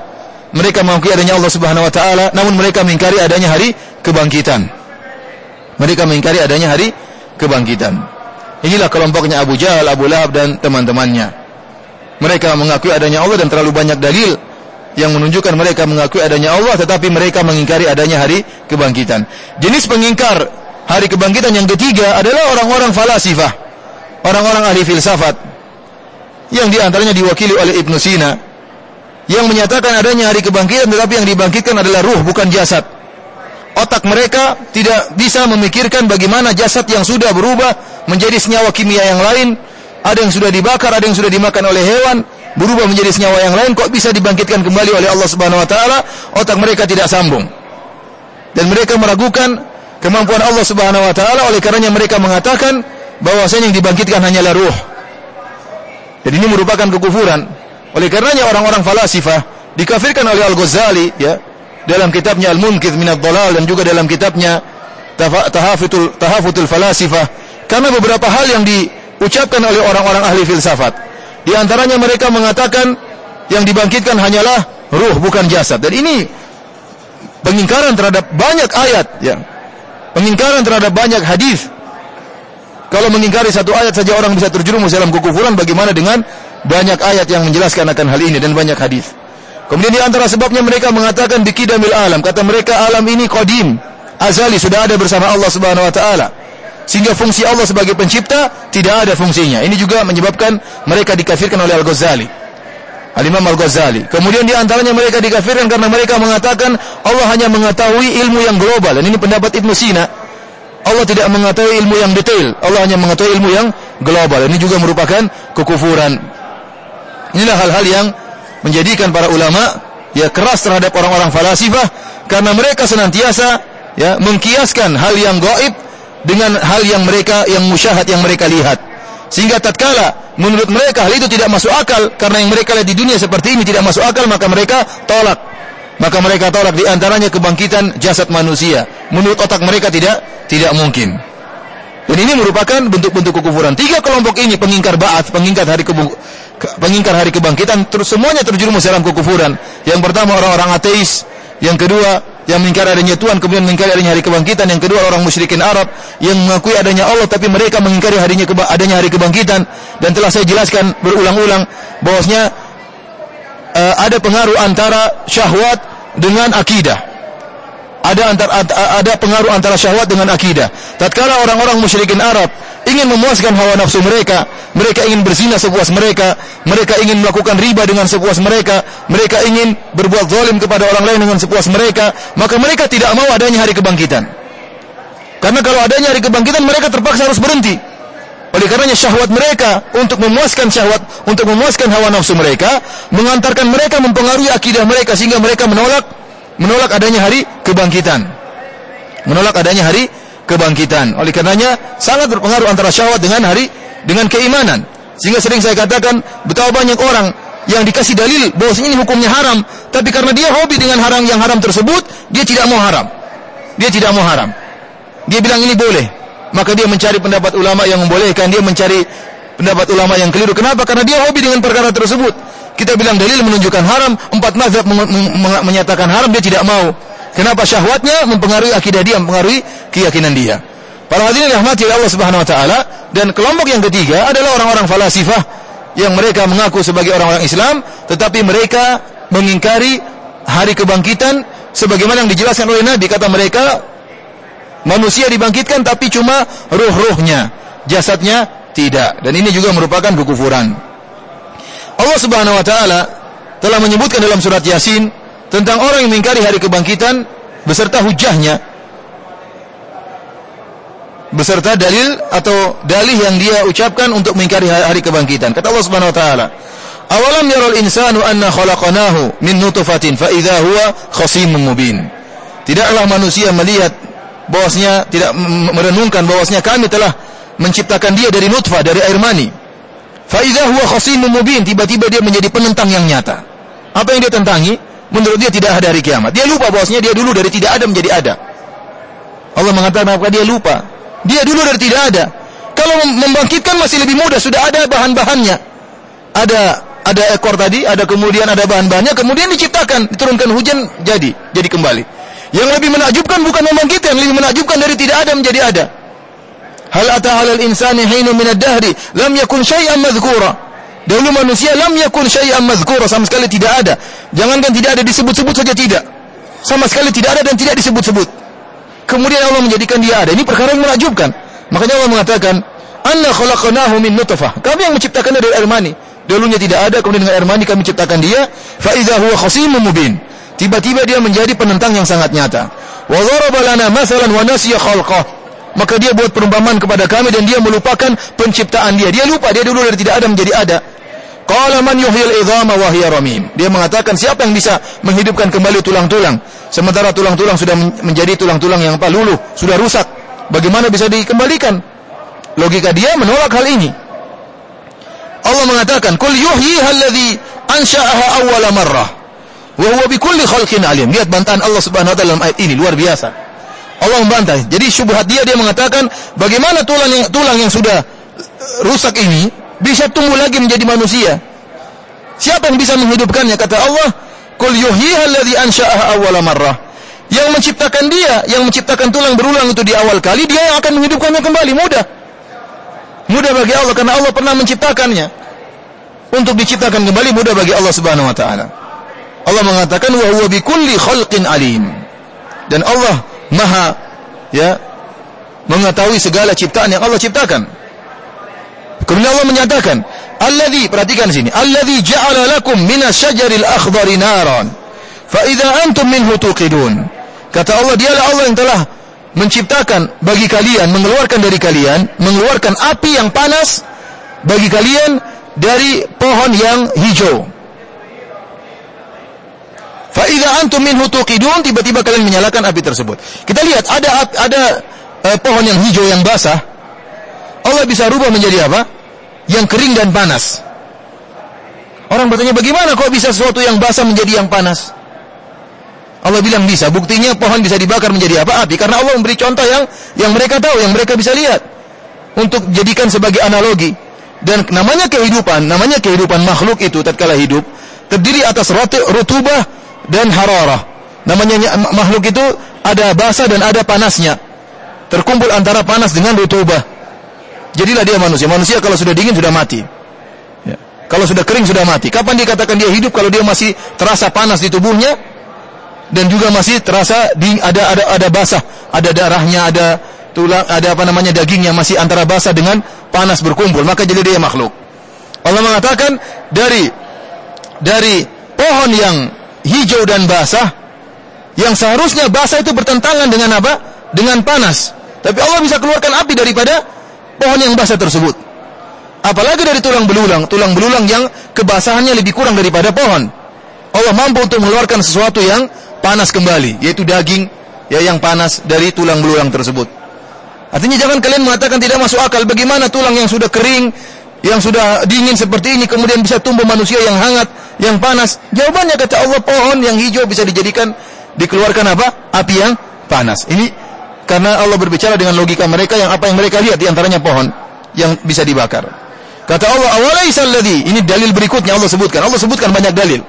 Mereka mengakui adanya Allah Subhanahu wa taala namun mereka mengingkari adanya hari kebangkitan. Mereka mengingkari adanya hari kebangkitan. Inilah kelompoknya Abu Jahal, Abu Lahab dan teman-temannya. Mereka mengakui adanya Allah dan terlalu banyak dalil yang menunjukkan mereka mengakui adanya Allah tetapi mereka mengingkari adanya hari kebangkitan. Jenis pengingkar hari kebangkitan yang ketiga adalah orang-orang falasifah. orang-orang ahli filsafat yang di antaranya diwakili oleh Ibnu Sina yang menyatakan adanya hari kebangkitan tetapi yang dibangkitkan adalah ruh bukan jasad. Otak mereka tidak bisa memikirkan bagaimana jasad yang sudah berubah menjadi senyawa kimia yang lain, ada yang sudah dibakar, ada yang sudah dimakan oleh hewan, berubah menjadi senyawa yang lain kok bisa dibangkitkan kembali oleh Allah Subhanahu wa taala? Otak mereka tidak sambung. Dan mereka meragukan kemampuan Allah Subhanahu wa taala oleh karenanya mereka mengatakan bahwasanya yang dibangkitkan hanyalah ruh. Jadi ini merupakan kekufuran. Oleh karenanya orang-orang falasifah dikafirkan oleh Al-Ghazali ya dalam kitabnya Al-Munkith min ad-Dhalal dan juga dalam kitabnya Tahafutul Tahafutul Falasifah karena beberapa hal yang diucapkan oleh orang-orang ahli filsafat. Di antaranya mereka mengatakan yang dibangkitkan hanyalah ruh bukan jasad. Dan ini pengingkaran terhadap banyak ayat ya. Pengingkaran terhadap banyak hadis. Kalau mengingkari satu ayat saja orang bisa terjerumus dalam kekufuran, bagaimana dengan banyak ayat yang menjelaskan akan hal ini dan banyak hadis. Kemudian di antara sebabnya mereka mengatakan bikidamil alam. Kata mereka alam ini qadim, azali sudah ada bersama Allah Subhanahu wa taala. Sehingga fungsi Allah sebagai pencipta tidak ada fungsinya. Ini juga menyebabkan mereka dikafirkan oleh Al-Ghazali. Al-Imam Al-Ghazali. Kemudian di antaranya mereka dikafirkan karena mereka mengatakan Allah hanya mengetahui ilmu yang global. Dan ini pendapat Ibn Sina. Allah tidak mengetahui ilmu yang detail. Allah hanya mengetahui ilmu yang global. Ini juga merupakan kekufuran. Inilah hal-hal yang menjadikan para ulama ya keras terhadap orang-orang falasifah karena mereka senantiasa ya mengkiaskan hal yang gaib dengan hal yang mereka yang musyahad yang mereka lihat. Sehingga tatkala menurut mereka hal itu tidak masuk akal karena yang mereka lihat di dunia seperti ini tidak masuk akal maka mereka tolak. Maka mereka tolak di antaranya kebangkitan jasad manusia. Menurut otak mereka tidak tidak mungkin. Dan ini merupakan bentuk-bentuk kekufuran. Tiga kelompok ini pengingkar ba'ats, pengingkar hari pengingkar hari kebangkitan terus semuanya terjerumus dalam kekufuran. Yang pertama orang-orang ateis, yang kedua yang mengingkari adanya Tuhan kemudian mengingkari adanya hari kebangkitan, yang kedua orang musyrikin Arab yang mengakui adanya Allah tapi mereka mengingkari harinya adanya hari kebangkitan. Dan telah saya jelaskan berulang-ulang bahwasanya uh, ada pengaruh antara syahwat dengan akidah ada antar ada pengaruh antara syahwat dengan akidah. Tatkala orang-orang musyrikin Arab ingin memuaskan hawa nafsu mereka, mereka ingin berzina sepuas mereka, mereka ingin melakukan riba dengan sepuas mereka, mereka ingin berbuat zalim kepada orang lain dengan sepuas mereka, maka mereka tidak mau adanya hari kebangkitan. Karena kalau adanya hari kebangkitan mereka terpaksa harus berhenti. Oleh karenanya syahwat mereka untuk memuaskan syahwat, untuk memuaskan hawa nafsu mereka, mengantarkan mereka mempengaruhi akidah mereka sehingga mereka menolak menolak adanya hari kebangkitan. Menolak adanya hari kebangkitan. Oleh karenanya sangat berpengaruh antara syahwat dengan hari dengan keimanan. Sehingga sering saya katakan betapa banyak orang yang dikasih dalil bahwa ini hukumnya haram, tapi karena dia hobi dengan haram yang haram tersebut, dia tidak mau haram. Dia tidak mau haram. Dia bilang ini boleh. Maka dia mencari pendapat ulama yang membolehkan, dia mencari pendapat ulama yang keliru. Kenapa? Karena dia hobi dengan perkara tersebut. Kita bilang dalil menunjukkan haram, empat mazhab menyatakan haram, dia tidak mau. Kenapa syahwatnya mempengaruhi akidah dia, mempengaruhi keyakinan dia. Para hadirin rahmati Allah Subhanahu wa taala dan kelompok yang ketiga adalah orang-orang falasifah yang mereka mengaku sebagai orang-orang Islam tetapi mereka mengingkari hari kebangkitan sebagaimana yang dijelaskan oleh Nabi kata mereka manusia dibangkitkan tapi cuma ruh-ruhnya jasadnya tidak dan ini juga merupakan kekufuran Allah Subhanahu wa taala telah menyebutkan dalam surat Yasin tentang orang yang mengingkari hari kebangkitan beserta hujahnya beserta dalil atau dalih yang dia ucapkan untuk mengingkari hari kebangkitan. Kata Allah Subhanahu wa taala, "Awalam yaral insanu anna khalaqnahu min nutfatin fa idza huwa khasimun mubin." Tidaklah manusia melihat bahwasanya tidak merenungkan bahwasanya kami telah menciptakan dia dari nutfah, dari air mani. Fa idza huwa khasimun mubin, tiba-tiba dia menjadi penentang yang nyata. Apa yang dia tentangi? menurut dia tidak ada hari kiamat. Dia lupa bahwasanya dia dulu dari tidak ada menjadi ada. Allah mengatakan apa dia lupa. Dia dulu dari tidak ada. Kalau membangkitkan masih lebih mudah, sudah ada bahan-bahannya. Ada ada ekor tadi, ada kemudian ada bahan-bahannya, kemudian diciptakan, diturunkan hujan, jadi, jadi kembali. Yang lebih menakjubkan bukan membangkitkan, lebih menakjubkan dari tidak ada menjadi ada. Hal ata halal insani hinu minad dahri lam yakun syai'an madhkura. Dahulu manusia lam yakun syai'an madhkura sama sekali tidak ada. Jangankan tidak ada disebut-sebut saja tidak. Sama sekali tidak ada dan tidak disebut-sebut. Kemudian Allah menjadikan dia ada. Ini perkara yang menakjubkan. Makanya Allah mengatakan, Anna khalaqnahu min nutfah. Kami yang menciptakannya dari air mani. Dulunya tidak ada, kemudian dengan air mani kami ciptakan dia. Fa idza huwa khasimun mubin. Tiba-tiba dia menjadi penentang yang sangat nyata. Wa dharaba lana mathalan wa nasiya khalqah. Maka dia buat perumpamaan kepada kami dan dia melupakan penciptaan dia. Dia lupa dia dulu dari tidak ada menjadi ada. Qala man yuhyil idhama wa hiya ramim. Dia mengatakan siapa yang bisa menghidupkan kembali tulang-tulang sementara tulang-tulang sudah menjadi tulang-tulang yang apa luluh, sudah rusak. Bagaimana bisa dikembalikan? Logika dia menolak hal ini. Allah mengatakan, "Qul yuhyiha alladhi ansha'aha awwala marrah." Wa huwa bikulli khalqin alim. Lihat bantahan Allah Subhanahu wa taala dalam ayat ini luar biasa. Allah membantah. Jadi syubhat dia dia mengatakan, bagaimana tulang yang tulang yang sudah rusak ini bisa tumbuh lagi menjadi manusia? Siapa yang bisa menghidupkannya? Kata Allah, "Qul yuhyiha alladhi ansha'aha awwala marrah." Yang menciptakan dia, yang menciptakan tulang berulang itu di awal kali, dia yang akan menghidupkannya kembali. Mudah. Mudah bagi Allah karena Allah pernah menciptakannya. Untuk diciptakan kembali mudah bagi Allah Subhanahu wa taala. Allah mengatakan wa huwa bikulli khalqin alim. Dan Allah Maha ya mengetahui segala ciptaan yang Allah ciptakan. Kemudian Allah menyatakan, "Alladzi perhatikan sini, alladzi ja'ala lakum minas syajaril akhdari naran, fa idza antum minhu tuqidun." Kata Allah, dialah Allah yang telah menciptakan bagi kalian, mengeluarkan dari kalian, mengeluarkan api yang panas bagi kalian dari pohon yang hijau. Faidah antum minhu tuqidun, tiba-tiba kalian menyalakan api tersebut. Kita lihat ada ada eh, pohon yang hijau yang basah. Allah bisa rubah menjadi apa? Yang kering dan panas. Orang bertanya bagaimana kok bisa sesuatu yang basah menjadi yang panas? Allah bilang bisa. Buktinya pohon bisa dibakar menjadi apa? Api. Karena Allah memberi contoh yang yang mereka tahu, yang mereka bisa lihat. Untuk jadikan sebagai analogi. Dan namanya kehidupan, namanya kehidupan makhluk itu tatkala hidup, terdiri atas rutubah dan hararah. Namanya makhluk itu ada basah dan ada panasnya. Terkumpul antara panas dengan rutubah. Jadilah dia manusia. Manusia kalau sudah dingin sudah mati. Ya. Kalau sudah kering sudah mati. Kapan dikatakan dia hidup kalau dia masih terasa panas di tubuhnya? dan juga masih terasa di, ada ada ada basah, ada darahnya, ada tulang, ada apa namanya dagingnya masih antara basah dengan panas berkumpul, maka jadi dia makhluk. Allah mengatakan dari dari pohon yang hijau dan basah yang seharusnya basah itu bertentangan dengan apa? Dengan panas. Tapi Allah bisa keluarkan api daripada pohon yang basah tersebut. Apalagi dari tulang belulang, tulang belulang yang kebasahannya lebih kurang daripada pohon. Allah mampu untuk mengeluarkan sesuatu yang panas kembali, yaitu daging ya yang panas dari tulang belulang tersebut. Artinya jangan kalian mengatakan tidak masuk akal bagaimana tulang yang sudah kering, yang sudah dingin seperti ini kemudian bisa tumbuh manusia yang hangat, yang panas. Jawabannya kata Allah pohon yang hijau bisa dijadikan dikeluarkan apa? Api yang panas. Ini karena Allah berbicara dengan logika mereka yang apa yang mereka lihat di antaranya pohon yang bisa dibakar. Kata Allah, "Awalaisal ladzi" Ini dalil berikutnya Allah sebutkan. Allah sebutkan banyak dalil.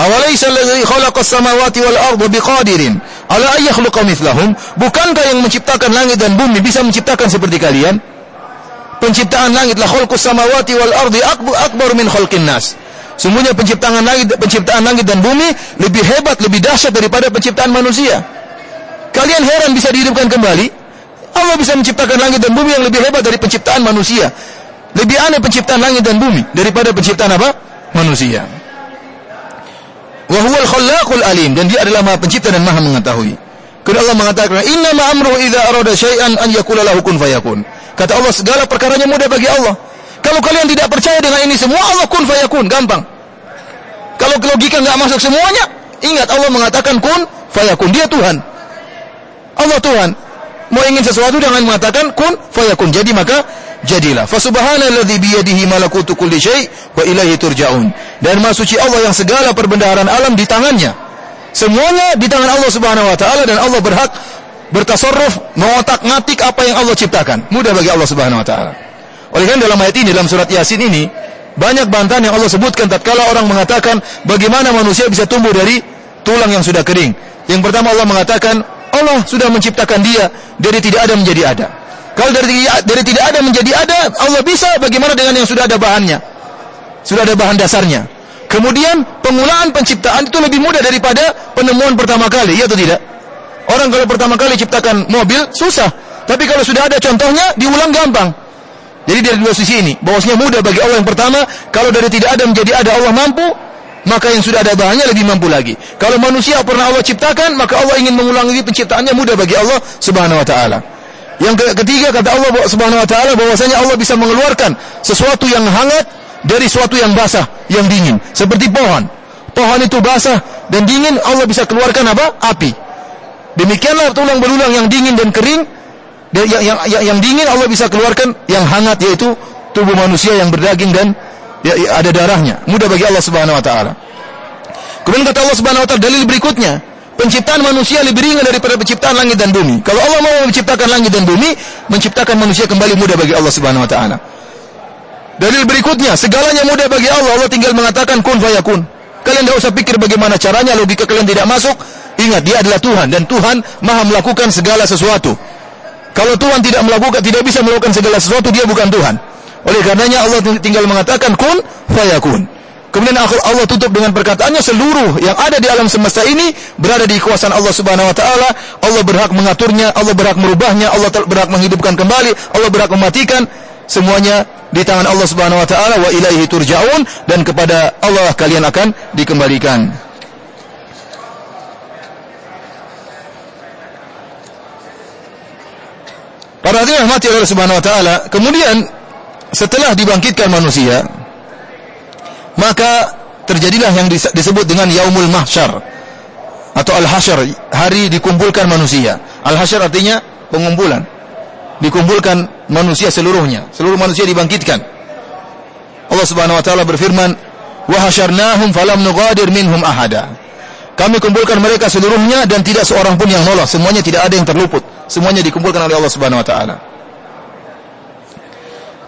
Awalaysa alladhi khalaqas samawati wal arda biqadirin ala ay yakhluqa mithlahum? Bukankah yang menciptakan langit dan bumi bisa menciptakan seperti kalian? Penciptaan langit la khalqus samawati wal ardi akbar min khalqin nas. Sungguhnya penciptaan langit penciptaan langit dan bumi lebih hebat, lebih dahsyat daripada penciptaan manusia. Kalian heran bisa dihidupkan kembali? Allah bisa menciptakan langit dan bumi yang lebih hebat dari penciptaan manusia. Lebih aneh penciptaan langit dan bumi daripada penciptaan apa? Manusia. Wa huwal alim dan dia adalah Maha Pencipta dan Maha mengetahui. Karena Allah mengatakan, "Inna ma amruhu idza arada syai'an an yakula fayakun." Kata Allah, segala perkaranya mudah bagi Allah. Kalau kalian tidak percaya dengan ini semua, Allah kun fayakun, gampang. Kalau logika nggak masuk semuanya, ingat Allah mengatakan kun fayakun, dia Tuhan. Allah Tuhan. Mau ingin sesuatu dengan mengatakan kun fayakun. Jadi maka jadilah. Fasubhanalladzi biyadihi malakutu kulli syai' wa ilaihi turja'un. Dan maha Allah yang segala perbendaharaan alam di tangannya. Semuanya di tangan Allah Subhanahu wa taala dan Allah berhak bertasarruf mengotak-ngatik apa yang Allah ciptakan. Mudah bagi Allah Subhanahu wa taala. Oleh karena dalam ayat ini dalam surat Yasin ini banyak bantahan yang Allah sebutkan tatkala orang mengatakan bagaimana manusia bisa tumbuh dari tulang yang sudah kering. Yang pertama Allah mengatakan Allah sudah menciptakan dia dari tidak ada menjadi ada. Kalau dari, dari tidak ada menjadi ada, Allah bisa bagaimana dengan yang sudah ada bahannya? Sudah ada bahan dasarnya. Kemudian pengulangan penciptaan itu lebih mudah daripada penemuan pertama kali, iya atau tidak? Orang kalau pertama kali ciptakan mobil susah, tapi kalau sudah ada contohnya diulang gampang. Jadi dari dua sisi ini, bahwasanya mudah bagi Allah yang pertama, kalau dari tidak ada menjadi ada Allah mampu, maka yang sudah ada bahannya lebih mampu lagi. Kalau manusia pernah Allah ciptakan, maka Allah ingin mengulangi penciptaannya mudah bagi Allah Subhanahu wa taala. Yang ketiga kata Allah Subhanahu wa taala bahwasanya Allah bisa mengeluarkan sesuatu yang hangat dari sesuatu yang basah, yang dingin, seperti pohon. Pohon itu basah dan dingin, Allah bisa keluarkan apa? Api. Demikianlah tulang belulang yang dingin dan kering, yang, yang, yang, yang dingin Allah bisa keluarkan yang hangat yaitu tubuh manusia yang berdaging dan ya, ya, ada darahnya. Mudah bagi Allah Subhanahu wa taala. Kemudian kata Allah Subhanahu wa taala dalil berikutnya, penciptaan manusia lebih ringan daripada penciptaan langit dan bumi. Kalau Allah mau menciptakan langit dan bumi, menciptakan manusia kembali mudah bagi Allah Subhanahu wa taala. Dalil berikutnya, segalanya mudah bagi Allah. Allah tinggal mengatakan kun fayakun. Kalian tidak usah pikir bagaimana caranya, logika kalian tidak masuk. Ingat, dia adalah Tuhan dan Tuhan maha melakukan segala sesuatu. Kalau Tuhan tidak melakukan, tidak bisa melakukan segala sesuatu, dia bukan Tuhan. Oleh karenanya Allah tinggal mengatakan kun fayakun. Kemudian Allah tutup dengan perkataannya seluruh yang ada di alam semesta ini berada di kekuasaan Allah Subhanahu wa taala. Allah berhak mengaturnya, Allah berhak merubahnya, Allah berhak menghidupkan kembali, Allah berhak mematikan. Semuanya di tangan Allah Subhanahu wa taala wa ilaihi turja'un dan kepada Allah kalian akan dikembalikan. Para hadirin mati Allah Subhanahu wa taala, kemudian setelah dibangkitkan manusia, maka terjadilah yang disebut dengan yaumul mahsyar atau al-hasyar, hari dikumpulkan manusia. Al-hasyar artinya pengumpulan. Dikumpulkan manusia seluruhnya, seluruh manusia dibangkitkan. Allah Subhanahu wa taala berfirman, "Wa hasyarnahum falam nughadir minhum ahada." Kami kumpulkan mereka seluruhnya dan tidak seorang pun yang nolak, semuanya tidak ada yang terluput. Semuanya dikumpulkan oleh Allah Subhanahu wa taala.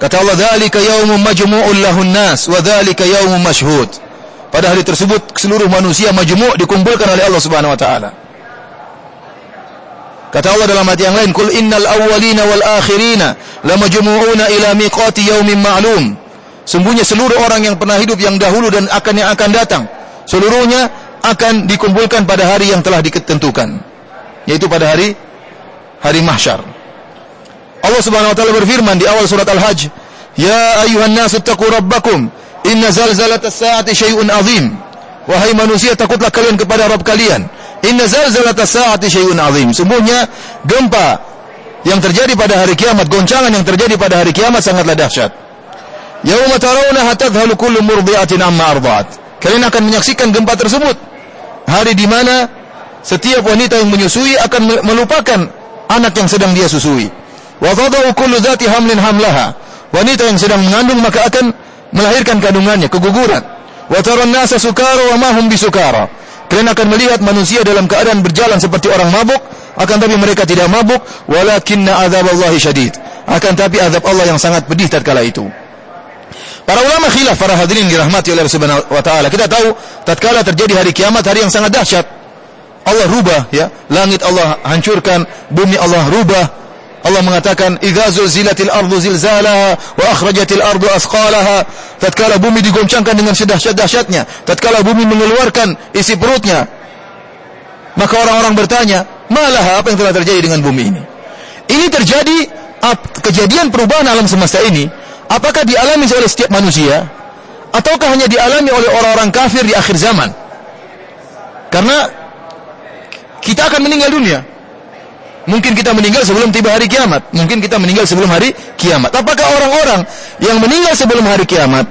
Kata Allah, "Dzalika yaumun majmu'un lahun nas wa dzalika yaumun mashhud." Pada hari tersebut seluruh manusia majmu' dikumpulkan oleh Allah Subhanahu wa taala. Kata Allah dalam ayat yang lain, "Qul innal awwalina wal akhirina lamajmu'una ila miqati yaumin ma'lum." Sungguhnya seluruh orang yang pernah hidup yang dahulu dan akan yang akan datang, seluruhnya akan dikumpulkan pada hari yang telah ditentukan, yaitu pada hari hari mahsyar. Allah Subhanahu wa taala berfirman di awal surat Al-Hajj, "Ya ayuhan nasu taqu rabbakum, inna zalzalatas saati syai'un azim." Wahai manusia, takutlah kalian kepada Rabb kalian. Inna zalzalatas saati syai'un azim. Sungguhnya gempa yang terjadi pada hari kiamat, goncangan yang terjadi pada hari kiamat sangatlah dahsyat. Yauma tarawunaha tadhhalu kullu murdi'atin amma arda'at. Kalian akan menyaksikan gempa tersebut. Hari di mana setiap wanita yang menyusui akan melupakan anak yang sedang dia susui. Wa tadau kullu dzati hamlin hamlaha. Wanita yang sedang mengandung maka akan melahirkan kandungannya, keguguran. Wa taran nasa sukara wa ma hum bisukara. Kalian akan melihat manusia dalam keadaan berjalan seperti orang mabuk, akan tapi mereka tidak mabuk, walakinna adzaballahi syadid. Akan tapi azab Allah yang sangat pedih tatkala itu. Para ulama khilaf, para hadirin dirahmati oleh Subhanahu wa taala. Kita tahu tatkala terjadi hari kiamat, hari yang sangat dahsyat. Allah rubah ya, langit Allah hancurkan, bumi Allah rubah, Allah mengatakan idza zulzilatil ardu zilzalaha wa akhrajatil ardu asqalaha. Tatkala bumi digoncangkan dengan sedahsyat-dahsyatnya tatkala bumi mengeluarkan isi perutnya maka orang-orang bertanya malah apa yang telah terjadi dengan bumi ini? Ini terjadi kejadian perubahan alam semesta ini apakah dialami oleh setiap manusia ataukah hanya dialami oleh orang-orang kafir di akhir zaman? Karena kita akan meninggal dunia Mungkin kita meninggal sebelum tiba hari kiamat. Mungkin kita meninggal sebelum hari kiamat. Apakah orang-orang yang meninggal sebelum hari kiamat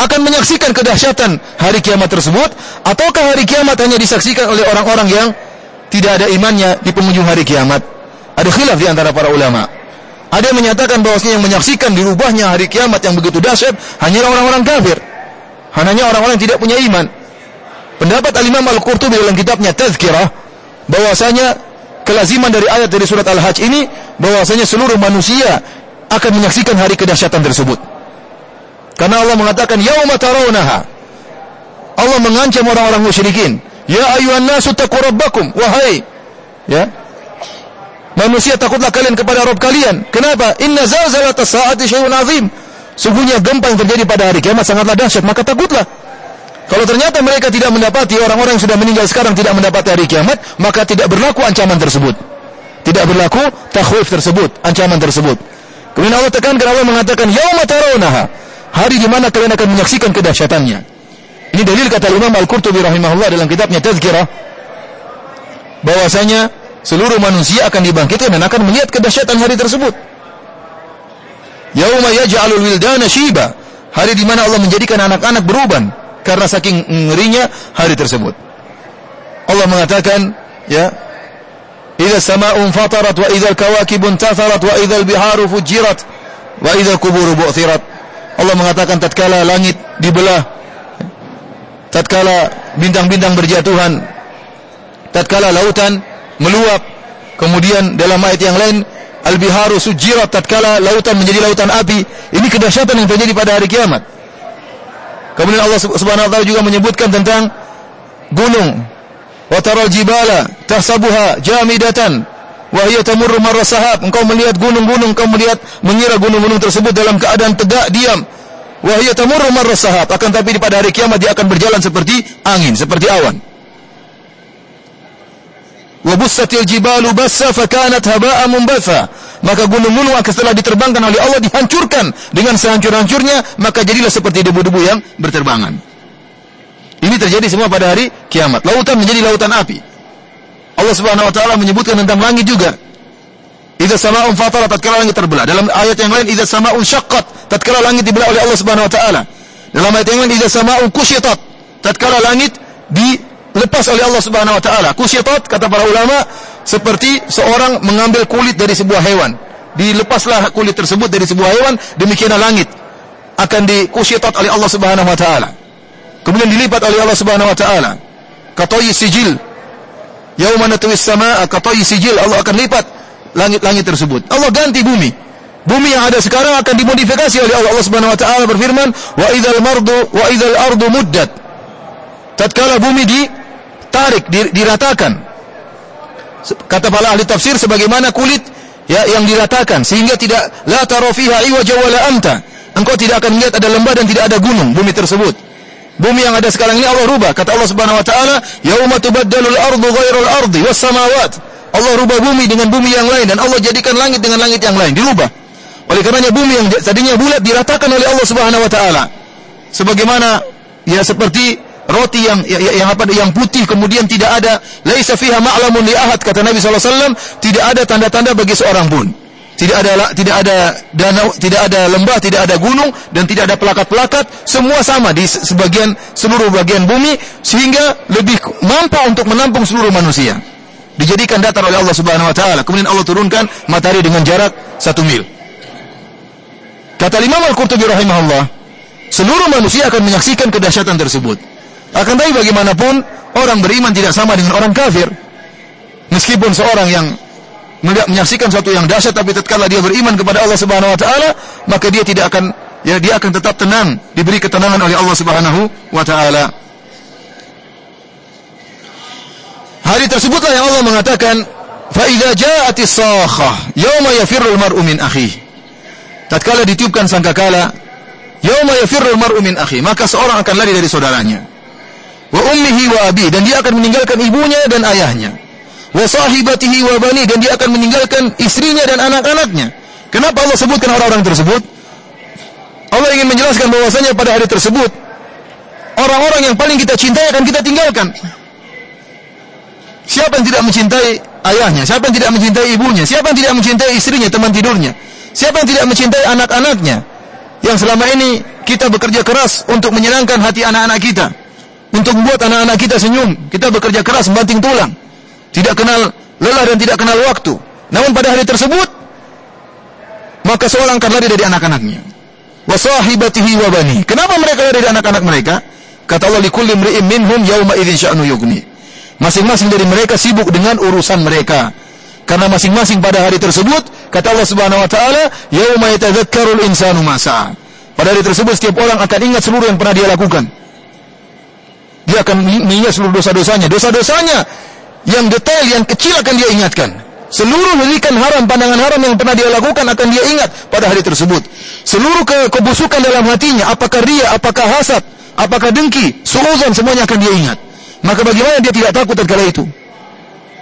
akan menyaksikan kedahsyatan hari kiamat tersebut ataukah hari kiamat hanya disaksikan oleh orang-orang yang tidak ada imannya di penghujung hari kiamat? Ada khilaf di antara para ulama. Ada yang menyatakan bahwasanya yang menyaksikan dirubahnya hari kiamat yang begitu dahsyat hanya orang-orang kafir. Hanya orang-orang yang tidak punya iman. Pendapat Al-Imam Al-Qurtubi dalam kitabnya Tazkirah bahwasanya kelaziman dari ayat dari surat Al-Hajj ini bahwasanya seluruh manusia akan menyaksikan hari kedahsyatan tersebut. Karena Allah mengatakan yauma tarawunaha. Allah mengancam orang-orang musyrikin, "Ya ayuhan nasu taqu rabbakum." Wahai ya. Manusia takutlah kalian kepada Rabb kalian. Kenapa? Inna zalzalatas saati syai'un azim. Sungguhnya gempa yang terjadi pada hari kiamat sangatlah dahsyat, maka takutlah. Kalau ternyata mereka tidak mendapati orang-orang yang sudah meninggal sekarang tidak mendapati hari kiamat, maka tidak berlaku ancaman tersebut. Tidak berlaku takhwif tersebut, ancaman tersebut. Kemudian Allah tekankan Allah mengatakan yauma tarawnaha, hari di mana kalian akan menyaksikan kedahsyatannya. Ini dalil kata Imam Al-Qurtubi rahimahullah dalam kitabnya Tazkirah bahwasanya seluruh manusia akan dibangkitkan dan akan melihat kedahsyatan hari tersebut. Yauma yaj'alul wildana shiba, hari di mana Allah menjadikan anak-anak beruban karena saking ngerinya hari tersebut. Allah mengatakan, ya, "Idza sama'un fatarat wa idza al-kawakibun tatharat wa idza al-biharu fujirat wa idza al-quburu bu'thirat." Allah mengatakan tatkala langit dibelah, tatkala bintang-bintang berjatuhan, tatkala lautan meluap, kemudian dalam ayat yang lain al-biharu sujirat tatkala lautan menjadi lautan api. Ini kedahsyatan yang terjadi pada hari kiamat kemudian Allah Subhanahu wa taala juga menyebutkan tentang gunung. Wa taral jibala tahsabuha jamidatan wa hiya tamurru marra sahab. Engkau melihat gunung-gunung engkau melihat mengira gunung-gunung tersebut dalam keadaan tegak diam. Wa hiya tamurru marra sahab. Akan tapi pada hari kiamat dia akan berjalan seperti angin seperti awan. Wa bussatil jibalu bassa fakanat haba'an munbatha maka gunung-gunung akan setelah diterbangkan oleh Allah dihancurkan dengan sehancur-hancurnya maka jadilah seperti debu-debu yang berterbangan ini terjadi semua pada hari kiamat. Lautan menjadi lautan api. Allah Subhanahu wa taala menyebutkan tentang langit juga. Idza sama'un fatarat tatkala langit terbelah. Dalam ayat yang lain idza sama'un syaqqat tatkala langit dibelah oleh Allah Subhanahu wa taala. Dalam ayat yang lain idza sama'un kusyitat tatkala langit dilepas oleh Allah Subhanahu wa taala. Kusyitat kata para ulama seperti seorang mengambil kulit dari sebuah hewan. Dilepaslah kulit tersebut dari sebuah hewan, demikianlah langit akan dikusyitat oleh Allah Subhanahu wa taala. Kemudian dilipat oleh Allah Subhanahu wa taala. Katoyi sijil. Yauma natwis samaa katoyi sijil Allah akan lipat langit-langit tersebut. Allah ganti bumi. Bumi yang ada sekarang akan dimodifikasi oleh Allah. Allah Subhanahu wa taala berfirman, "Wa idzal mardu wa idzal ardu muddat." Tatkala bumi ditarik, diratakan. Kata para ahli tafsir sebagaimana kulit ya yang diratakan sehingga tidak la tara fiha iwaja wala amta. Engkau tidak akan melihat ada lembah dan tidak ada gunung bumi tersebut. Bumi yang ada sekarang ini Allah rubah. Kata Allah Subhanahu wa taala, "Yauma tubaddalul ardu ghairal ardi was samawat." Allah rubah bumi dengan bumi yang lain dan Allah jadikan langit dengan langit yang lain, dirubah. Oleh karenanya bumi yang tadinya bulat diratakan oleh Allah Subhanahu wa taala. Sebagaimana ya seperti roti yang ya, yang apa yang putih kemudian tidak ada laisa fiha ma'lamun li ahad kata Nabi SAW tidak ada tanda-tanda bagi seorang pun tidak ada tidak ada danau, tidak ada lembah, tidak ada gunung dan tidak ada pelakat-pelakat, semua sama di sebagian seluruh bagian bumi sehingga lebih mampu untuk menampung seluruh manusia. Dijadikan datar oleh Allah Subhanahu wa taala. Kemudian Allah turunkan matahari dengan jarak satu mil. Kata Imam Al-Qurtubi rahimahullah, seluruh manusia akan menyaksikan kedahsyatan tersebut. Akan tapi bagaimanapun orang beriman tidak sama dengan orang kafir. Meskipun seorang yang melihat menyaksikan sesuatu yang dahsyat tapi tatkala dia beriman kepada Allah Subhanahu wa taala maka dia tidak akan ya dia akan tetap tenang diberi ketenangan oleh Allah Subhanahu wa taala. Hari tersebutlah yang Allah mengatakan fa idza ja'atis sakhah yauma yafirru al-mar'u min akhihi tatkala ditiupkan sangkakala yauma yafirru al-mar'u min akhihi maka seorang akan lari dari saudaranya wa ummihi wa abi dan dia akan meninggalkan ibunya dan ayahnya wa sahibatihi wa bani dan dia akan meninggalkan istrinya dan anak-anaknya. Kenapa Allah sebutkan orang-orang tersebut? Allah ingin menjelaskan bahwasanya pada hari tersebut orang-orang yang paling kita cintai akan kita tinggalkan. Siapa yang tidak mencintai ayahnya? Siapa yang tidak mencintai ibunya? Siapa yang tidak mencintai istrinya, teman tidurnya? Siapa yang tidak mencintai anak-anaknya? Yang selama ini kita bekerja keras untuk menyenangkan hati anak-anak kita. Untuk membuat anak-anak kita senyum. Kita bekerja keras membanting tulang tidak kenal lelah dan tidak kenal waktu. Namun pada hari tersebut maka seorang akan lari dari anak-anaknya. Wa sahibatihi wa bani. Kenapa mereka lari dari anak-anak mereka? Kata Allah likulli imri'in minhum yauma idzin sya'nu yughni. Masing-masing dari mereka sibuk dengan urusan mereka. Karena masing-masing pada hari tersebut kata Allah Subhanahu wa taala yauma yatadzakkarul insanu ma Pada hari tersebut setiap orang akan ingat seluruh yang pernah dia lakukan. Dia akan mengingat seluruh dosa-dosanya. Dosa-dosanya yang detail, yang kecil akan dia ingatkan. Seluruh ikan haram, pandangan haram yang pernah dia lakukan akan dia ingat pada hari tersebut. Seluruh ke kebusukan dalam hatinya, apakah ria, apakah hasad, apakah dengki, suuzon semuanya akan dia ingat. Maka bagaimana dia tidak takut tatkala itu?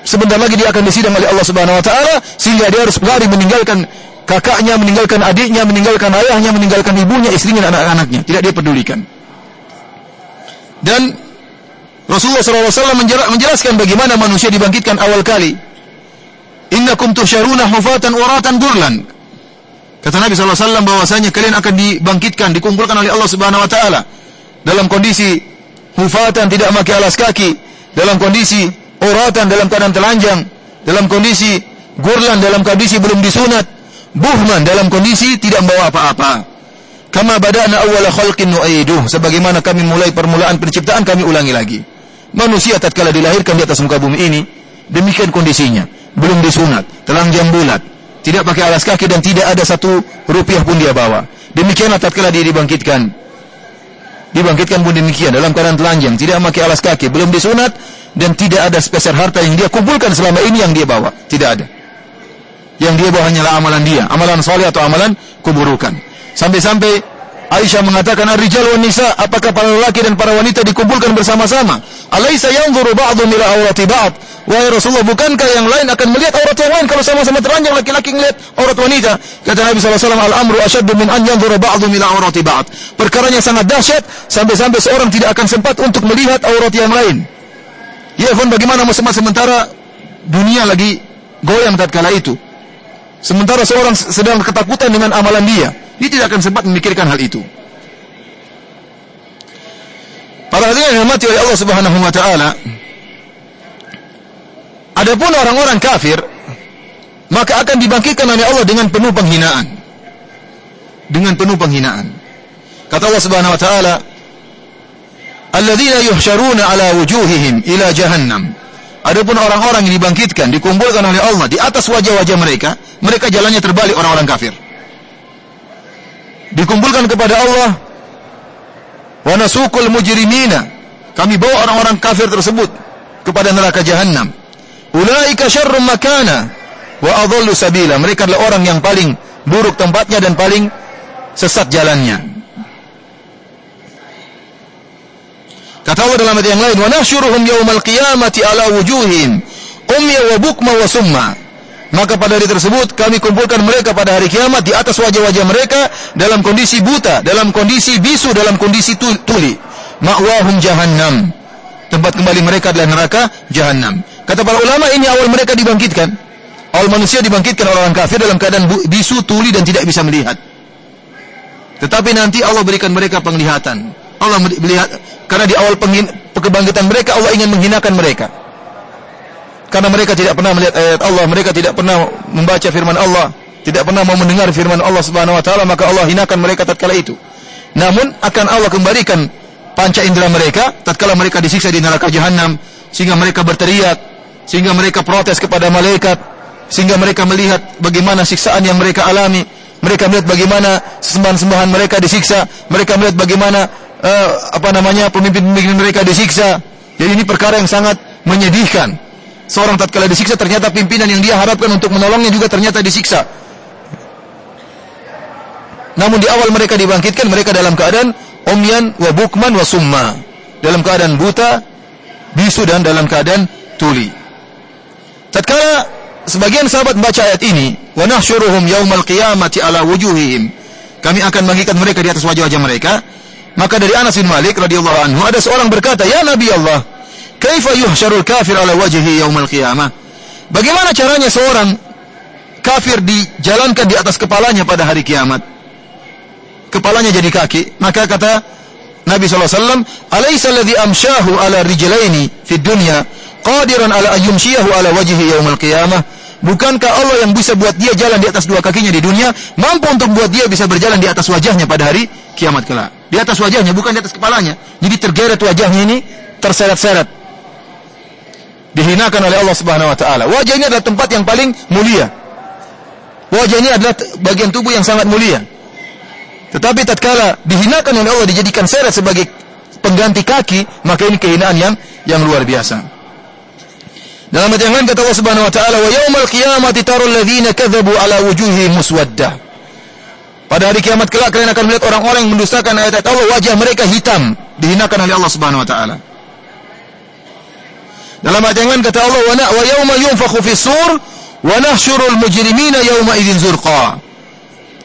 Sebentar lagi dia akan disidang oleh Allah Subhanahu wa taala sehingga dia harus lari meninggalkan kakaknya, meninggalkan adiknya, meninggalkan ayahnya, meninggalkan ibunya, istrinya, anak-anaknya. Tidak dia pedulikan. Dan Rasulullah SAW menjelaskan bagaimana manusia dibangkitkan awal kali. Innakum tusyaruna hufatan uratan durlan. Kata Nabi SAW bahwasanya kalian akan dibangkitkan, dikumpulkan oleh Allah Subhanahu Wa Taala dalam kondisi hufatan tidak memakai alas kaki, dalam kondisi uratan dalam keadaan telanjang, dalam kondisi gurlan dalam kondisi belum disunat, buhman dalam kondisi tidak membawa apa-apa. Kama bada'na awwala khalqin nu'iduh. Sebagaimana kami mulai permulaan penciptaan kami ulangi lagi. Manusia tatkala dilahirkan di atas muka bumi ini, demikian kondisinya. Belum disunat, telanjang bulat, tidak pakai alas kaki dan tidak ada satu rupiah pun dia bawa. Demikianlah tatkala dia dibangkitkan. Dibangkitkan pun demikian dalam keadaan telanjang, tidak pakai alas kaki, belum disunat dan tidak ada spesial harta yang dia kumpulkan selama ini yang dia bawa. Tidak ada. Yang dia bawa hanyalah amalan dia, amalan soleh atau amalan keburukan. Sampai-sampai Aisyah mengatakan ar-rijal nisa apakah para lelaki dan para wanita dikumpulkan bersama-sama alaisa yanzuru ba'dhum ila awrati ba'd? Wahai Rasulullah bukankah yang lain akan melihat aurat yang lain? Kalau sama-sama teranjang laki-laki melihat aurat wanita. Kata Nabi SAW al-amru asyaddu min an yanzuru ba'dhum ila awrati ba'd. Perkaranya sangat dahsyat sampai-sampai seorang tidak akan sempat untuk melihat aurat yang lain. Ya pun bagaimana sementara dunia lagi goyang tatkala itu? Sementara seorang sedang ketakutan dengan amalan dia dia tidak akan sempat memikirkan hal itu. Para hadirin yang mati oleh Allah Subhanahu wa taala. Adapun orang-orang kafir maka akan dibangkitkan oleh Allah dengan penuh penghinaan. Dengan penuh penghinaan. Kata Allah Subhanahu wa taala, "Alladzina yuhsyaruna ala wujuhihim ila jahannam." Adapun orang-orang yang dibangkitkan, dikumpulkan oleh Allah di atas wajah-wajah mereka, mereka jalannya terbalik orang-orang kafir dikumpulkan kepada Allah wa nasukul mujrimina. Kami bawa orang-orang kafir tersebut kepada neraka jahanam ulaika syarrum makana. Wa adhallu sabila. Mereka adalah orang yang paling buruk tempatnya dan paling sesat jalannya. Kata Allah dalam ayat yang lain wa nahsyuruhum yaumal qiyamati ala wujuhim umya wa bukma wa summa maka pada hari tersebut kami kumpulkan mereka pada hari kiamat di atas wajah-wajah mereka dalam kondisi buta, dalam kondisi bisu, dalam kondisi tuli. Ma'wahum jahannam. Tempat kembali mereka adalah neraka jahannam. Kata para ulama ini awal mereka dibangkitkan. Awal manusia dibangkitkan orang kafir dalam keadaan bisu, tuli dan tidak bisa melihat. Tetapi nanti Allah berikan mereka penglihatan. Allah melihat karena di awal kebangkitan mereka Allah ingin menghinakan mereka karena mereka tidak pernah melihat ayat Allah, mereka tidak pernah membaca firman Allah, tidak pernah mau mendengar firman Allah Subhanahu wa taala, maka Allah hinakan mereka tatkala itu. Namun akan Allah kembalikan panca indera mereka tatkala mereka disiksa di neraka jahanam sehingga mereka berteriak, sehingga mereka protes kepada malaikat, sehingga mereka melihat bagaimana siksaan yang mereka alami, mereka melihat bagaimana sembahan-sembahan mereka disiksa, mereka melihat bagaimana uh, apa namanya pemimpin-pemimpin mereka disiksa. Jadi ini perkara yang sangat menyedihkan seorang tatkala disiksa ternyata pimpinan yang dia harapkan untuk menolongnya juga ternyata disiksa. Namun di awal mereka dibangkitkan mereka dalam keadaan umyan wa bukman wa summa. Dalam keadaan buta, bisu dan dalam keadaan tuli. Tatkala sebagian sahabat membaca ayat ini, wa nahsyuruhum yaumal qiyamati ala wujuhihim. Kami akan bangkitkan mereka di atas wajah-wajah mereka. Maka dari Anas bin Malik radhiyallahu anhu ada seorang berkata, "Ya Nabi Allah, Kaifa yuhsyarul kafir ala wajhi yaumal qiyamah? Bagaimana caranya seorang kafir dijalankan di atas kepalanya pada hari kiamat? Kepalanya jadi kaki. Maka kata Nabi SAW, Alaysa alladhi amsyahu ala rijlaini fid dunya, qadiran ala ayyumshiyahu ala wajhi yaumal qiyamah? Bukankah Allah yang bisa buat dia jalan di atas dua kakinya di dunia, mampu untuk buat dia bisa berjalan di atas wajahnya pada hari kiamat kelak? Di atas wajahnya, bukan di atas kepalanya. Jadi tergeret wajahnya ini, terseret-seret dihinakan oleh Allah Subhanahu wa taala. Wajah ini adalah tempat yang paling mulia. Wajah ini adalah bagian tubuh yang sangat mulia. Tetapi tatkala dihinakan oleh Allah dijadikan seret sebagai pengganti kaki, maka ini kehinaan yang yang luar biasa. Dalam ayat yang lain kata Allah Subhanahu wa taala, "Wa yaumal qiyamati taral ladzina kadzabu ala wujuhihim muswaddah." Pada hari kiamat kelak kalian akan melihat orang-orang yang mendustakan ayat-ayat Allah, wajah mereka hitam, dihinakan oleh Allah Subhanahu wa taala. Dalam ayat yang lain kata Allah, "Wa wa yauma yunfakhu fis sur wa nahsyurul mujrimina yauma idzin zurqa."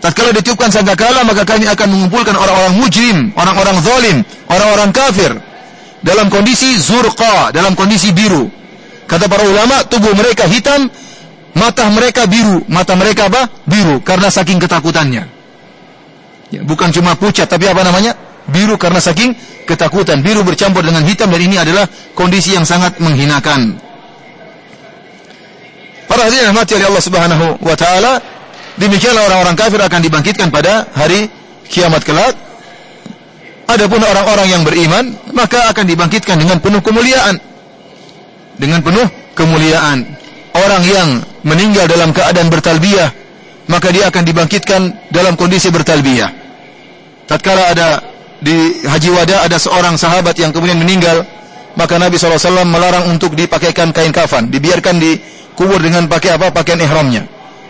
Tatkala ditiupkan sangkakala maka kami akan mengumpulkan orang-orang mujrim, orang-orang zalim, orang-orang kafir dalam kondisi zurqa, dalam kondisi biru. Kata para ulama, tubuh mereka hitam, mata mereka biru. Mata mereka apa? Biru karena saking ketakutannya. Ya, bukan cuma pucat tapi apa namanya? Biru karena saking ketakutan. Biru bercampur dengan hitam dan ini adalah kondisi yang sangat menghinakan. Para hadirin rahmati oleh Allah Subhanahu wa taala, Demikianlah orang-orang kafir akan dibangkitkan pada hari kiamat kelak. Adapun orang-orang yang beriman, maka akan dibangkitkan dengan penuh kemuliaan. Dengan penuh kemuliaan. Orang yang meninggal dalam keadaan bertalbiyah, maka dia akan dibangkitkan dalam kondisi bertalbiyah. Tatkala ada di Haji Wada ada seorang sahabat yang kemudian meninggal, maka Nabi SAW melarang untuk dipakaikan kain kafan, dibiarkan dikubur dengan pakai apa? Pakaian ihramnya.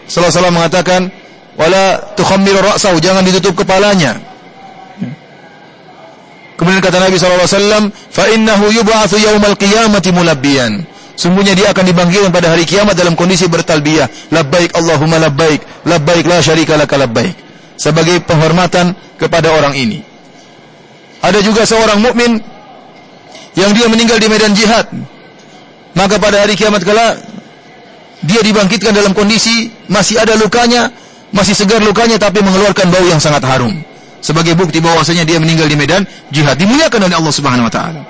Alaihi mengatakan wala tukhammiru ra'sahu jangan ditutup kepalanya. Kemudian kata Nabi wasallam, "Fa innahu yub'atsu yaumal qiyamati mulabbiyan." Sungguhnya dia akan dibangkitkan pada hari kiamat dalam kondisi bertalbiyah, labbaik Allahumma labbaik, labbaik la syarika laka labbaik. Sebagai penghormatan kepada orang ini. Ada juga seorang mukmin yang dia meninggal di medan jihad. Maka pada hari kiamat kala dia dibangkitkan dalam kondisi masih ada lukanya, masih segar lukanya tapi mengeluarkan bau yang sangat harum. Sebagai bukti bahwasanya dia meninggal di medan jihad dimuliakan oleh Allah Subhanahu wa taala.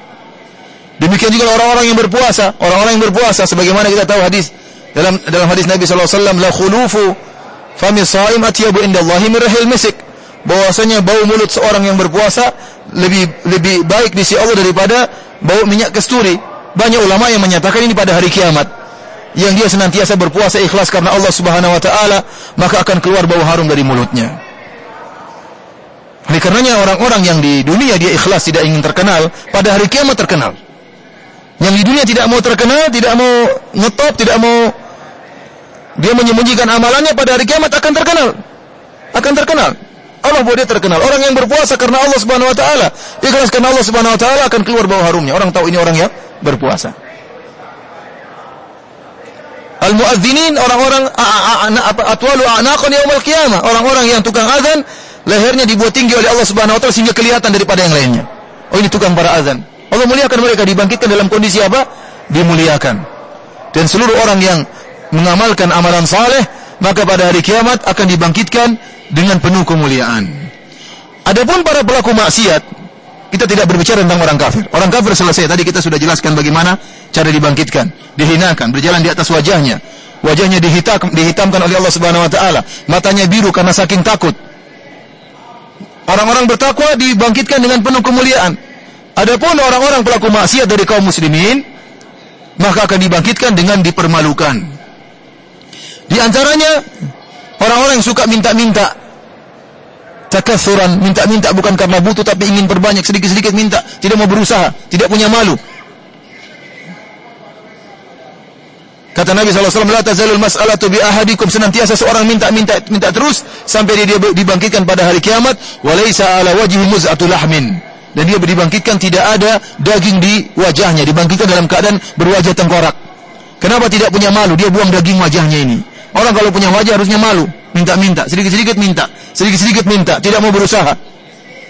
Demikian juga orang-orang yang berpuasa, orang-orang yang berpuasa sebagaimana kita tahu hadis dalam dalam hadis Nabi sallallahu alaihi wasallam la khulufu fami shaim atyabu indallahi min rahil misik. Bahwasanya bau mulut seorang yang berpuasa lebih lebih baik di sisi Allah daripada bau minyak kasturi. Banyak ulama yang menyatakan ini pada hari kiamat yang dia senantiasa berpuasa ikhlas karena Allah Subhanahu wa taala, maka akan keluar bau harum dari mulutnya. Oleh karenanya orang-orang yang di dunia dia ikhlas tidak ingin terkenal, pada hari kiamat terkenal. Yang di dunia tidak mau terkenal, tidak mau ngetop, tidak mau dia menyembunyikan amalannya pada hari kiamat akan terkenal. Akan terkenal. Allah buat dia terkenal. Orang yang berpuasa karena Allah Subhanahu wa taala, ikhlas karena Allah Subhanahu wa taala akan keluar bau harumnya. Orang tahu ini orang yang berpuasa. Al-muadzinin orang-orang atwalu a'naqan yaumil qiyamah, orang-orang yang tukang azan lehernya dibuat tinggi oleh Allah Subhanahu wa taala sehingga kelihatan daripada yang lainnya. Oh ini tukang para azan. Allah muliakan mereka dibangkitkan dalam kondisi apa? Dimuliakan. Dan seluruh orang yang mengamalkan amalan saleh maka pada hari kiamat akan dibangkitkan dengan penuh kemuliaan. Adapun para pelaku maksiat, kita tidak berbicara tentang orang kafir. Orang kafir selesai. Tadi kita sudah jelaskan bagaimana cara dibangkitkan, dihinakan, berjalan di atas wajahnya. Wajahnya dihitam, dihitamkan oleh Allah Subhanahu wa taala, matanya biru karena saking takut. Orang-orang bertakwa dibangkitkan dengan penuh kemuliaan. Adapun orang-orang pelaku maksiat dari kaum muslimin, maka akan dibangkitkan dengan dipermalukan. Di antaranya orang-orang yang suka minta-minta, takathuran, minta-minta bukan karena butuh tapi ingin perbanyak sedikit-sedikit minta, tidak mau berusaha, tidak punya malu. Kata Nabi SAW, La tazalul mas'alatu bi ahadikum. Senantiasa seorang minta-minta minta terus sampai dia dibangkitkan pada hari kiamat. Walaysa ala wajhi muz'atu lahmin. Dan dia dibangkitkan tidak ada daging di wajahnya. Dibangkitkan dalam keadaan berwajah tengkorak. Kenapa tidak punya malu? Dia buang daging wajahnya ini. Orang kalau punya wajah harusnya malu. Minta-minta. Sedikit-sedikit minta. Sedikit-sedikit minta. Tidak mau berusaha.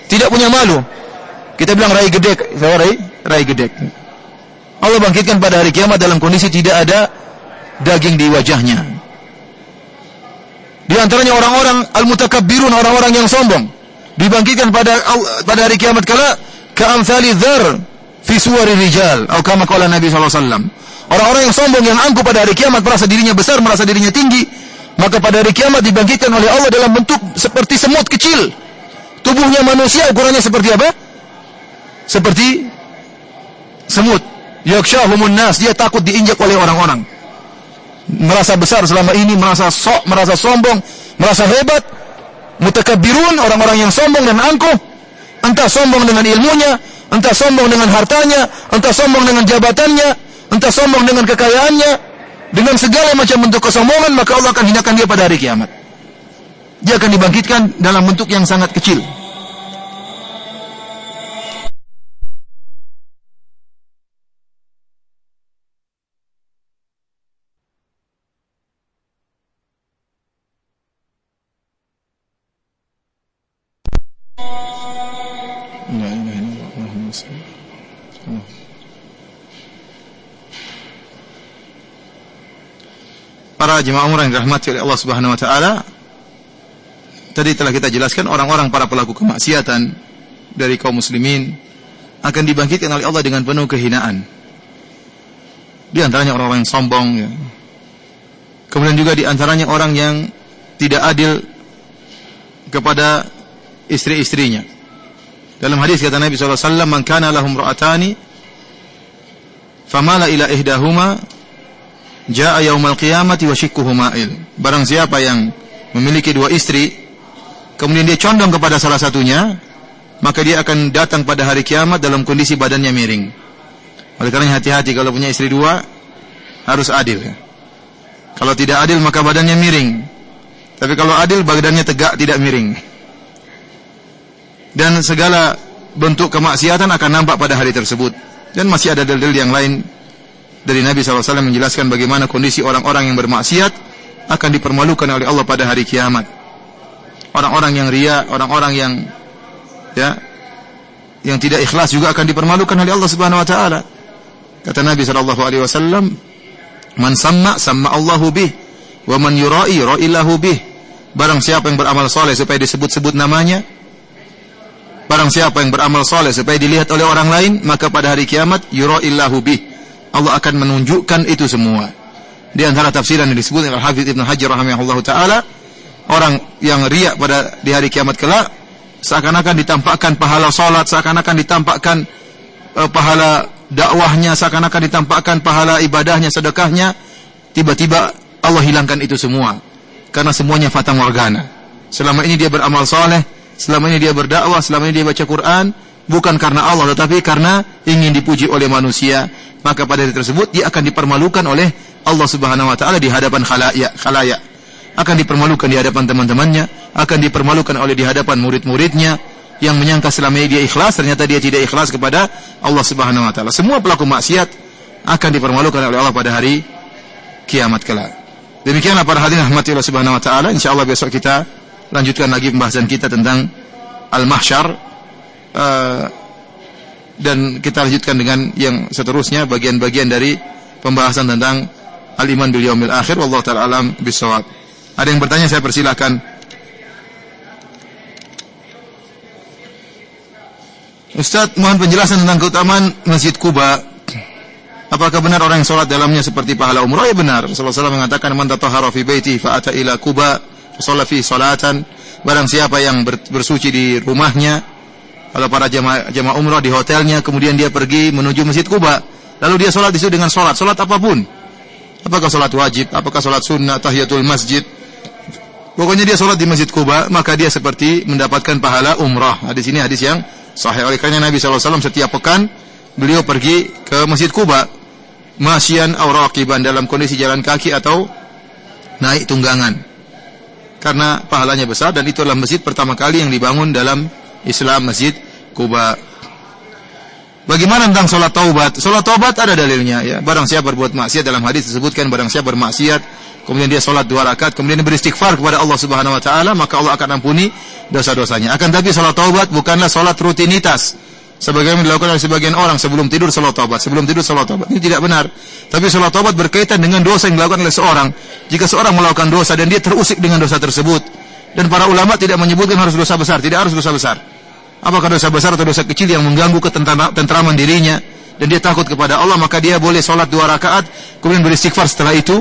Tidak punya malu. Kita bilang rai gedek. Saya rai, rai gedek. Allah bangkitkan pada hari kiamat dalam kondisi tidak ada daging di wajahnya. Di antaranya orang-orang al-mutakabbirun, orang-orang yang sombong. Dibangkitkan pada pada hari kiamat kala ka'amthali dzar fi suwari rijal atau kama qala Nabi sallallahu alaihi wasallam. Orang-orang yang sombong yang angkuh pada hari kiamat merasa dirinya besar, merasa dirinya tinggi, maka pada hari kiamat dibangkitkan oleh Allah dalam bentuk seperti semut kecil. Tubuhnya manusia ukurannya seperti apa? Seperti semut. Yakshahumun nas, dia takut diinjak oleh orang-orang merasa besar selama ini, merasa sok, merasa sombong, merasa hebat, mutakabbirun, orang-orang yang sombong dan angkuh, entah sombong dengan ilmunya, entah sombong dengan hartanya, entah sombong dengan jabatannya, entah sombong dengan kekayaannya, dengan segala macam bentuk kesombongan, maka Allah akan hinakan dia pada hari kiamat. Dia akan dibangkitkan dalam bentuk yang sangat kecil. Para jemaah umrah yang dirahmati oleh Allah Subhanahu wa taala, tadi telah kita jelaskan orang-orang para pelaku kemaksiatan dari kaum muslimin akan dibangkitkan oleh Allah dengan penuh kehinaan. Di antaranya orang-orang yang sombong ya. Kemudian juga di antaranya orang yang tidak adil kepada istri-istrinya. Dalam hadis kata Nabi SAW, Man kana lahum ra'atani, famala ila ihdahuma, ja'a yaumal qiyamati wa ma'il. Barang siapa yang memiliki dua istri, kemudian dia condong kepada salah satunya, maka dia akan datang pada hari kiamat dalam kondisi badannya miring. Oleh karena hati-hati kalau punya istri dua, harus adil. Kalau tidak adil maka badannya miring. Tapi kalau adil badannya tegak tidak miring dan segala bentuk kemaksiatan akan nampak pada hari tersebut. Dan masih ada dalil yang lain dari Nabi SAW menjelaskan bagaimana kondisi orang-orang yang bermaksiat akan dipermalukan oleh Allah pada hari kiamat. Orang-orang yang ria, orang-orang yang ya yang tidak ikhlas juga akan dipermalukan oleh Allah Subhanahu wa taala. Kata Nabi sallallahu alaihi wasallam, "Man samma samma Allahu bih, wa man yura'i ra'illahu bih." Barang siapa yang beramal soleh supaya disebut-sebut namanya, Barang siapa yang beramal soleh supaya dilihat oleh orang lain, maka pada hari kiamat yura'illahu bih. Allah akan menunjukkan itu semua. Di antara tafsiran yang disebut oleh Hafidz Ibnu Hajar rahimahullahu taala, orang yang riak pada di hari kiamat kelak seakan-akan ditampakkan pahala salat, seakan-akan ditampakkan uh, pahala dakwahnya, seakan-akan ditampakkan pahala ibadahnya, sedekahnya, tiba-tiba Allah hilangkan itu semua. Karena semuanya fata morgana. Selama ini dia beramal soleh, selama ini dia berdakwah, selama ini dia baca Quran, bukan karena Allah tetapi karena ingin dipuji oleh manusia, maka pada hari tersebut dia akan dipermalukan oleh Allah Subhanahu wa taala di hadapan khalayak, khalayak. Akan dipermalukan di hadapan teman-temannya, akan dipermalukan oleh di hadapan murid-muridnya yang menyangka selama ini dia ikhlas, ternyata dia tidak ikhlas kepada Allah Subhanahu wa taala. Semua pelaku maksiat akan dipermalukan oleh Allah pada hari kiamat kelak. Demikianlah para hadirin rahmati Allah Subhanahu wa taala. Insyaallah besok kita lanjutkan lagi pembahasan kita tentang al-mahsyar uh, dan kita lanjutkan dengan yang seterusnya bagian-bagian dari pembahasan tentang al-iman bil yaumil akhir wallahu taala alam bisawab. Ada yang bertanya saya persilahkan. Ustaz, mohon penjelasan tentang keutamaan Masjid Kuba. Apakah benar orang yang sholat dalamnya seperti pahala umroh? Ya benar. Rasulullah SAW mengatakan, "Man tatahhara fi baiti fa ata ila Kuba sholat fi salatan barang siapa yang bersuci di rumahnya kalau para jamaah umrah di hotelnya kemudian dia pergi menuju Masjid Kuba lalu dia sholat di situ dengan sholat. Sholat apa pun. Apakah sholat wajib apakah sholat sunnah tahiyatul masjid. Pokoknya dia sholat di Masjid Kuba maka dia seperti mendapatkan pahala umrah. Hadis ini hadis yang sahih. Oleh karena Nabi SAW setiap pekan beliau pergi ke Masjid Kuba masyian auraqiban dalam kondisi jalan kaki atau naik tunggangan. Karena pahalanya besar dan itu adalah masjid pertama kali yang dibangun dalam Islam Masjid Kuba. Bagaimana tentang sholat taubat? Sholat taubat ada dalilnya ya. Barang siapa berbuat maksiat dalam hadis disebutkan barang siapa bermaksiat kemudian dia sholat dua rakaat kemudian beristighfar kepada Allah Subhanahu Wa Taala maka Allah akan ampuni dosa-dosanya. Akan tapi sholat taubat bukanlah sholat rutinitas sebagaimana dilakukan oleh sebagian orang sebelum tidur salat taubat, sebelum tidur salat taubat. Ini tidak benar. Tapi salat taubat berkaitan dengan dosa yang dilakukan oleh seorang. Jika seorang melakukan dosa dan dia terusik dengan dosa tersebut, dan para ulama tidak menyebutkan harus dosa besar, tidak harus dosa besar. Apakah dosa besar atau dosa kecil yang mengganggu ketentraman dirinya dan dia takut kepada Allah, maka dia boleh salat dua rakaat, kemudian beristighfar setelah itu.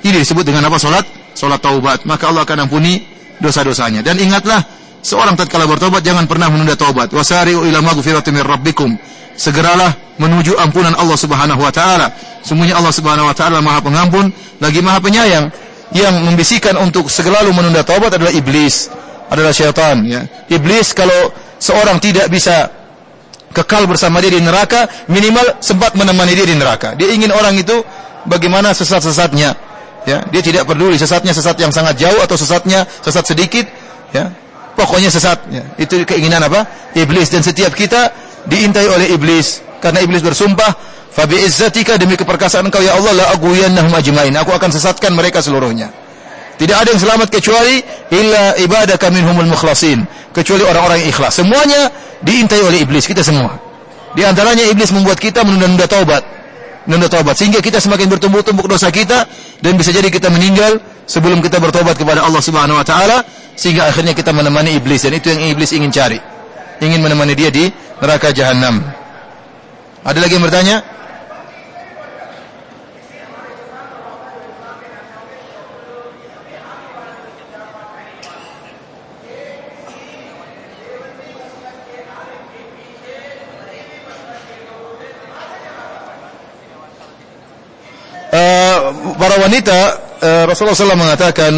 Ini disebut dengan apa? Salat salat taubat. Maka Allah akan ampuni dosa-dosanya. Dan ingatlah Seorang tatkala bertobat jangan pernah menunda taubat. Wasari'u ila maghfiratin min rabbikum. Segeralah menuju ampunan Allah Subhanahu wa taala. Semuanya Allah Subhanahu wa taala Maha Pengampun lagi Maha Penyayang. Yang membisikkan untuk selalu menunda taubat adalah iblis, adalah syaitan ya. Iblis kalau seorang tidak bisa kekal bersama dia di neraka, minimal sempat menemani dia di neraka. Dia ingin orang itu bagaimana sesat-sesatnya. Ya, dia tidak peduli sesatnya sesat yang sangat jauh atau sesatnya sesat sedikit, ya pokoknya sesat. Ya. Itu keinginan apa? Iblis dan setiap kita diintai oleh iblis karena iblis bersumpah, "Fa demi keperkasaan Engkau ya Allah la agwiyannahum ajmain." Aku akan sesatkan mereka seluruhnya. Tidak ada yang selamat kecuali illa ibadaka minhumul mukhlasin, kecuali orang-orang yang ikhlas. Semuanya diintai oleh iblis kita semua. Di antaranya iblis membuat kita menunda-nunda taubat. Menunda taubat sehingga kita semakin bertumbuk-tumbuk dosa kita dan bisa jadi kita meninggal sebelum kita bertobat kepada Allah Subhanahu wa taala sehingga akhirnya kita menemani iblis dan itu yang iblis ingin cari. Ingin menemani dia di neraka jahanam. Ada lagi yang bertanya? Uh, para wanita uh, Rasulullah SAW mengatakan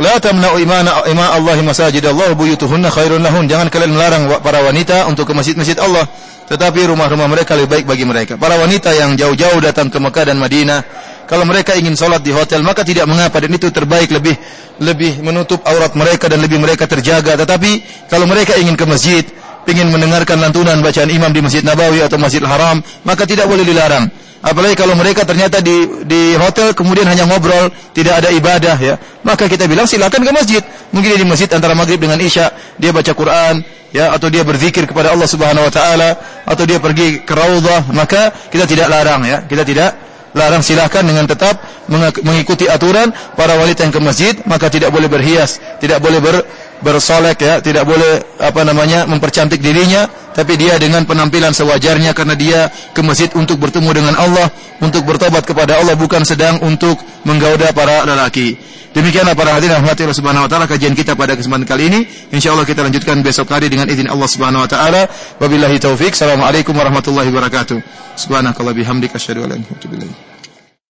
La tamna'u imana ima Allah masajid Allah buyutuhunna khairun lahun. Jangan kalian melarang para wanita untuk ke masjid-masjid Allah, tetapi rumah-rumah mereka lebih baik bagi mereka. Para wanita yang jauh-jauh datang ke Mekah dan Madinah, kalau mereka ingin sholat di hotel maka tidak mengapa dan itu terbaik lebih lebih menutup aurat mereka dan lebih mereka terjaga. Tetapi kalau mereka ingin ke masjid, ingin mendengarkan lantunan bacaan imam di Masjid Nabawi atau Masjidil Haram, maka tidak boleh dilarang. Apalagi kalau mereka ternyata di di hotel kemudian hanya ngobrol, tidak ada ibadah ya. Maka kita bilang silakan ke masjid. Mungkin di masjid antara maghrib dengan isya dia baca Quran ya atau dia berzikir kepada Allah Subhanahu wa taala atau dia pergi ke raudhah, maka kita tidak larang ya. Kita tidak larang silahkan dengan tetap mengikuti aturan para wanita yang ke masjid maka tidak boleh berhias tidak boleh ber, bersolek ya tidak boleh apa namanya mempercantik dirinya tapi dia dengan penampilan sewajarnya karena dia ke masjid untuk bertemu dengan Allah untuk bertobat kepada Allah bukan sedang untuk menggoda para lelaki. Demikianlah para hadirin rahmati Allah Subhanahu wa taala kajian kita pada kesempatan kali ini. Insyaallah kita lanjutkan besok hari dengan izin Allah Subhanahu wa taala. Wabillahi taufik assalamualaikum warahmatullahi wabarakatuh. Subhanakallah bihamdika asyhadu an la ilaha illa anta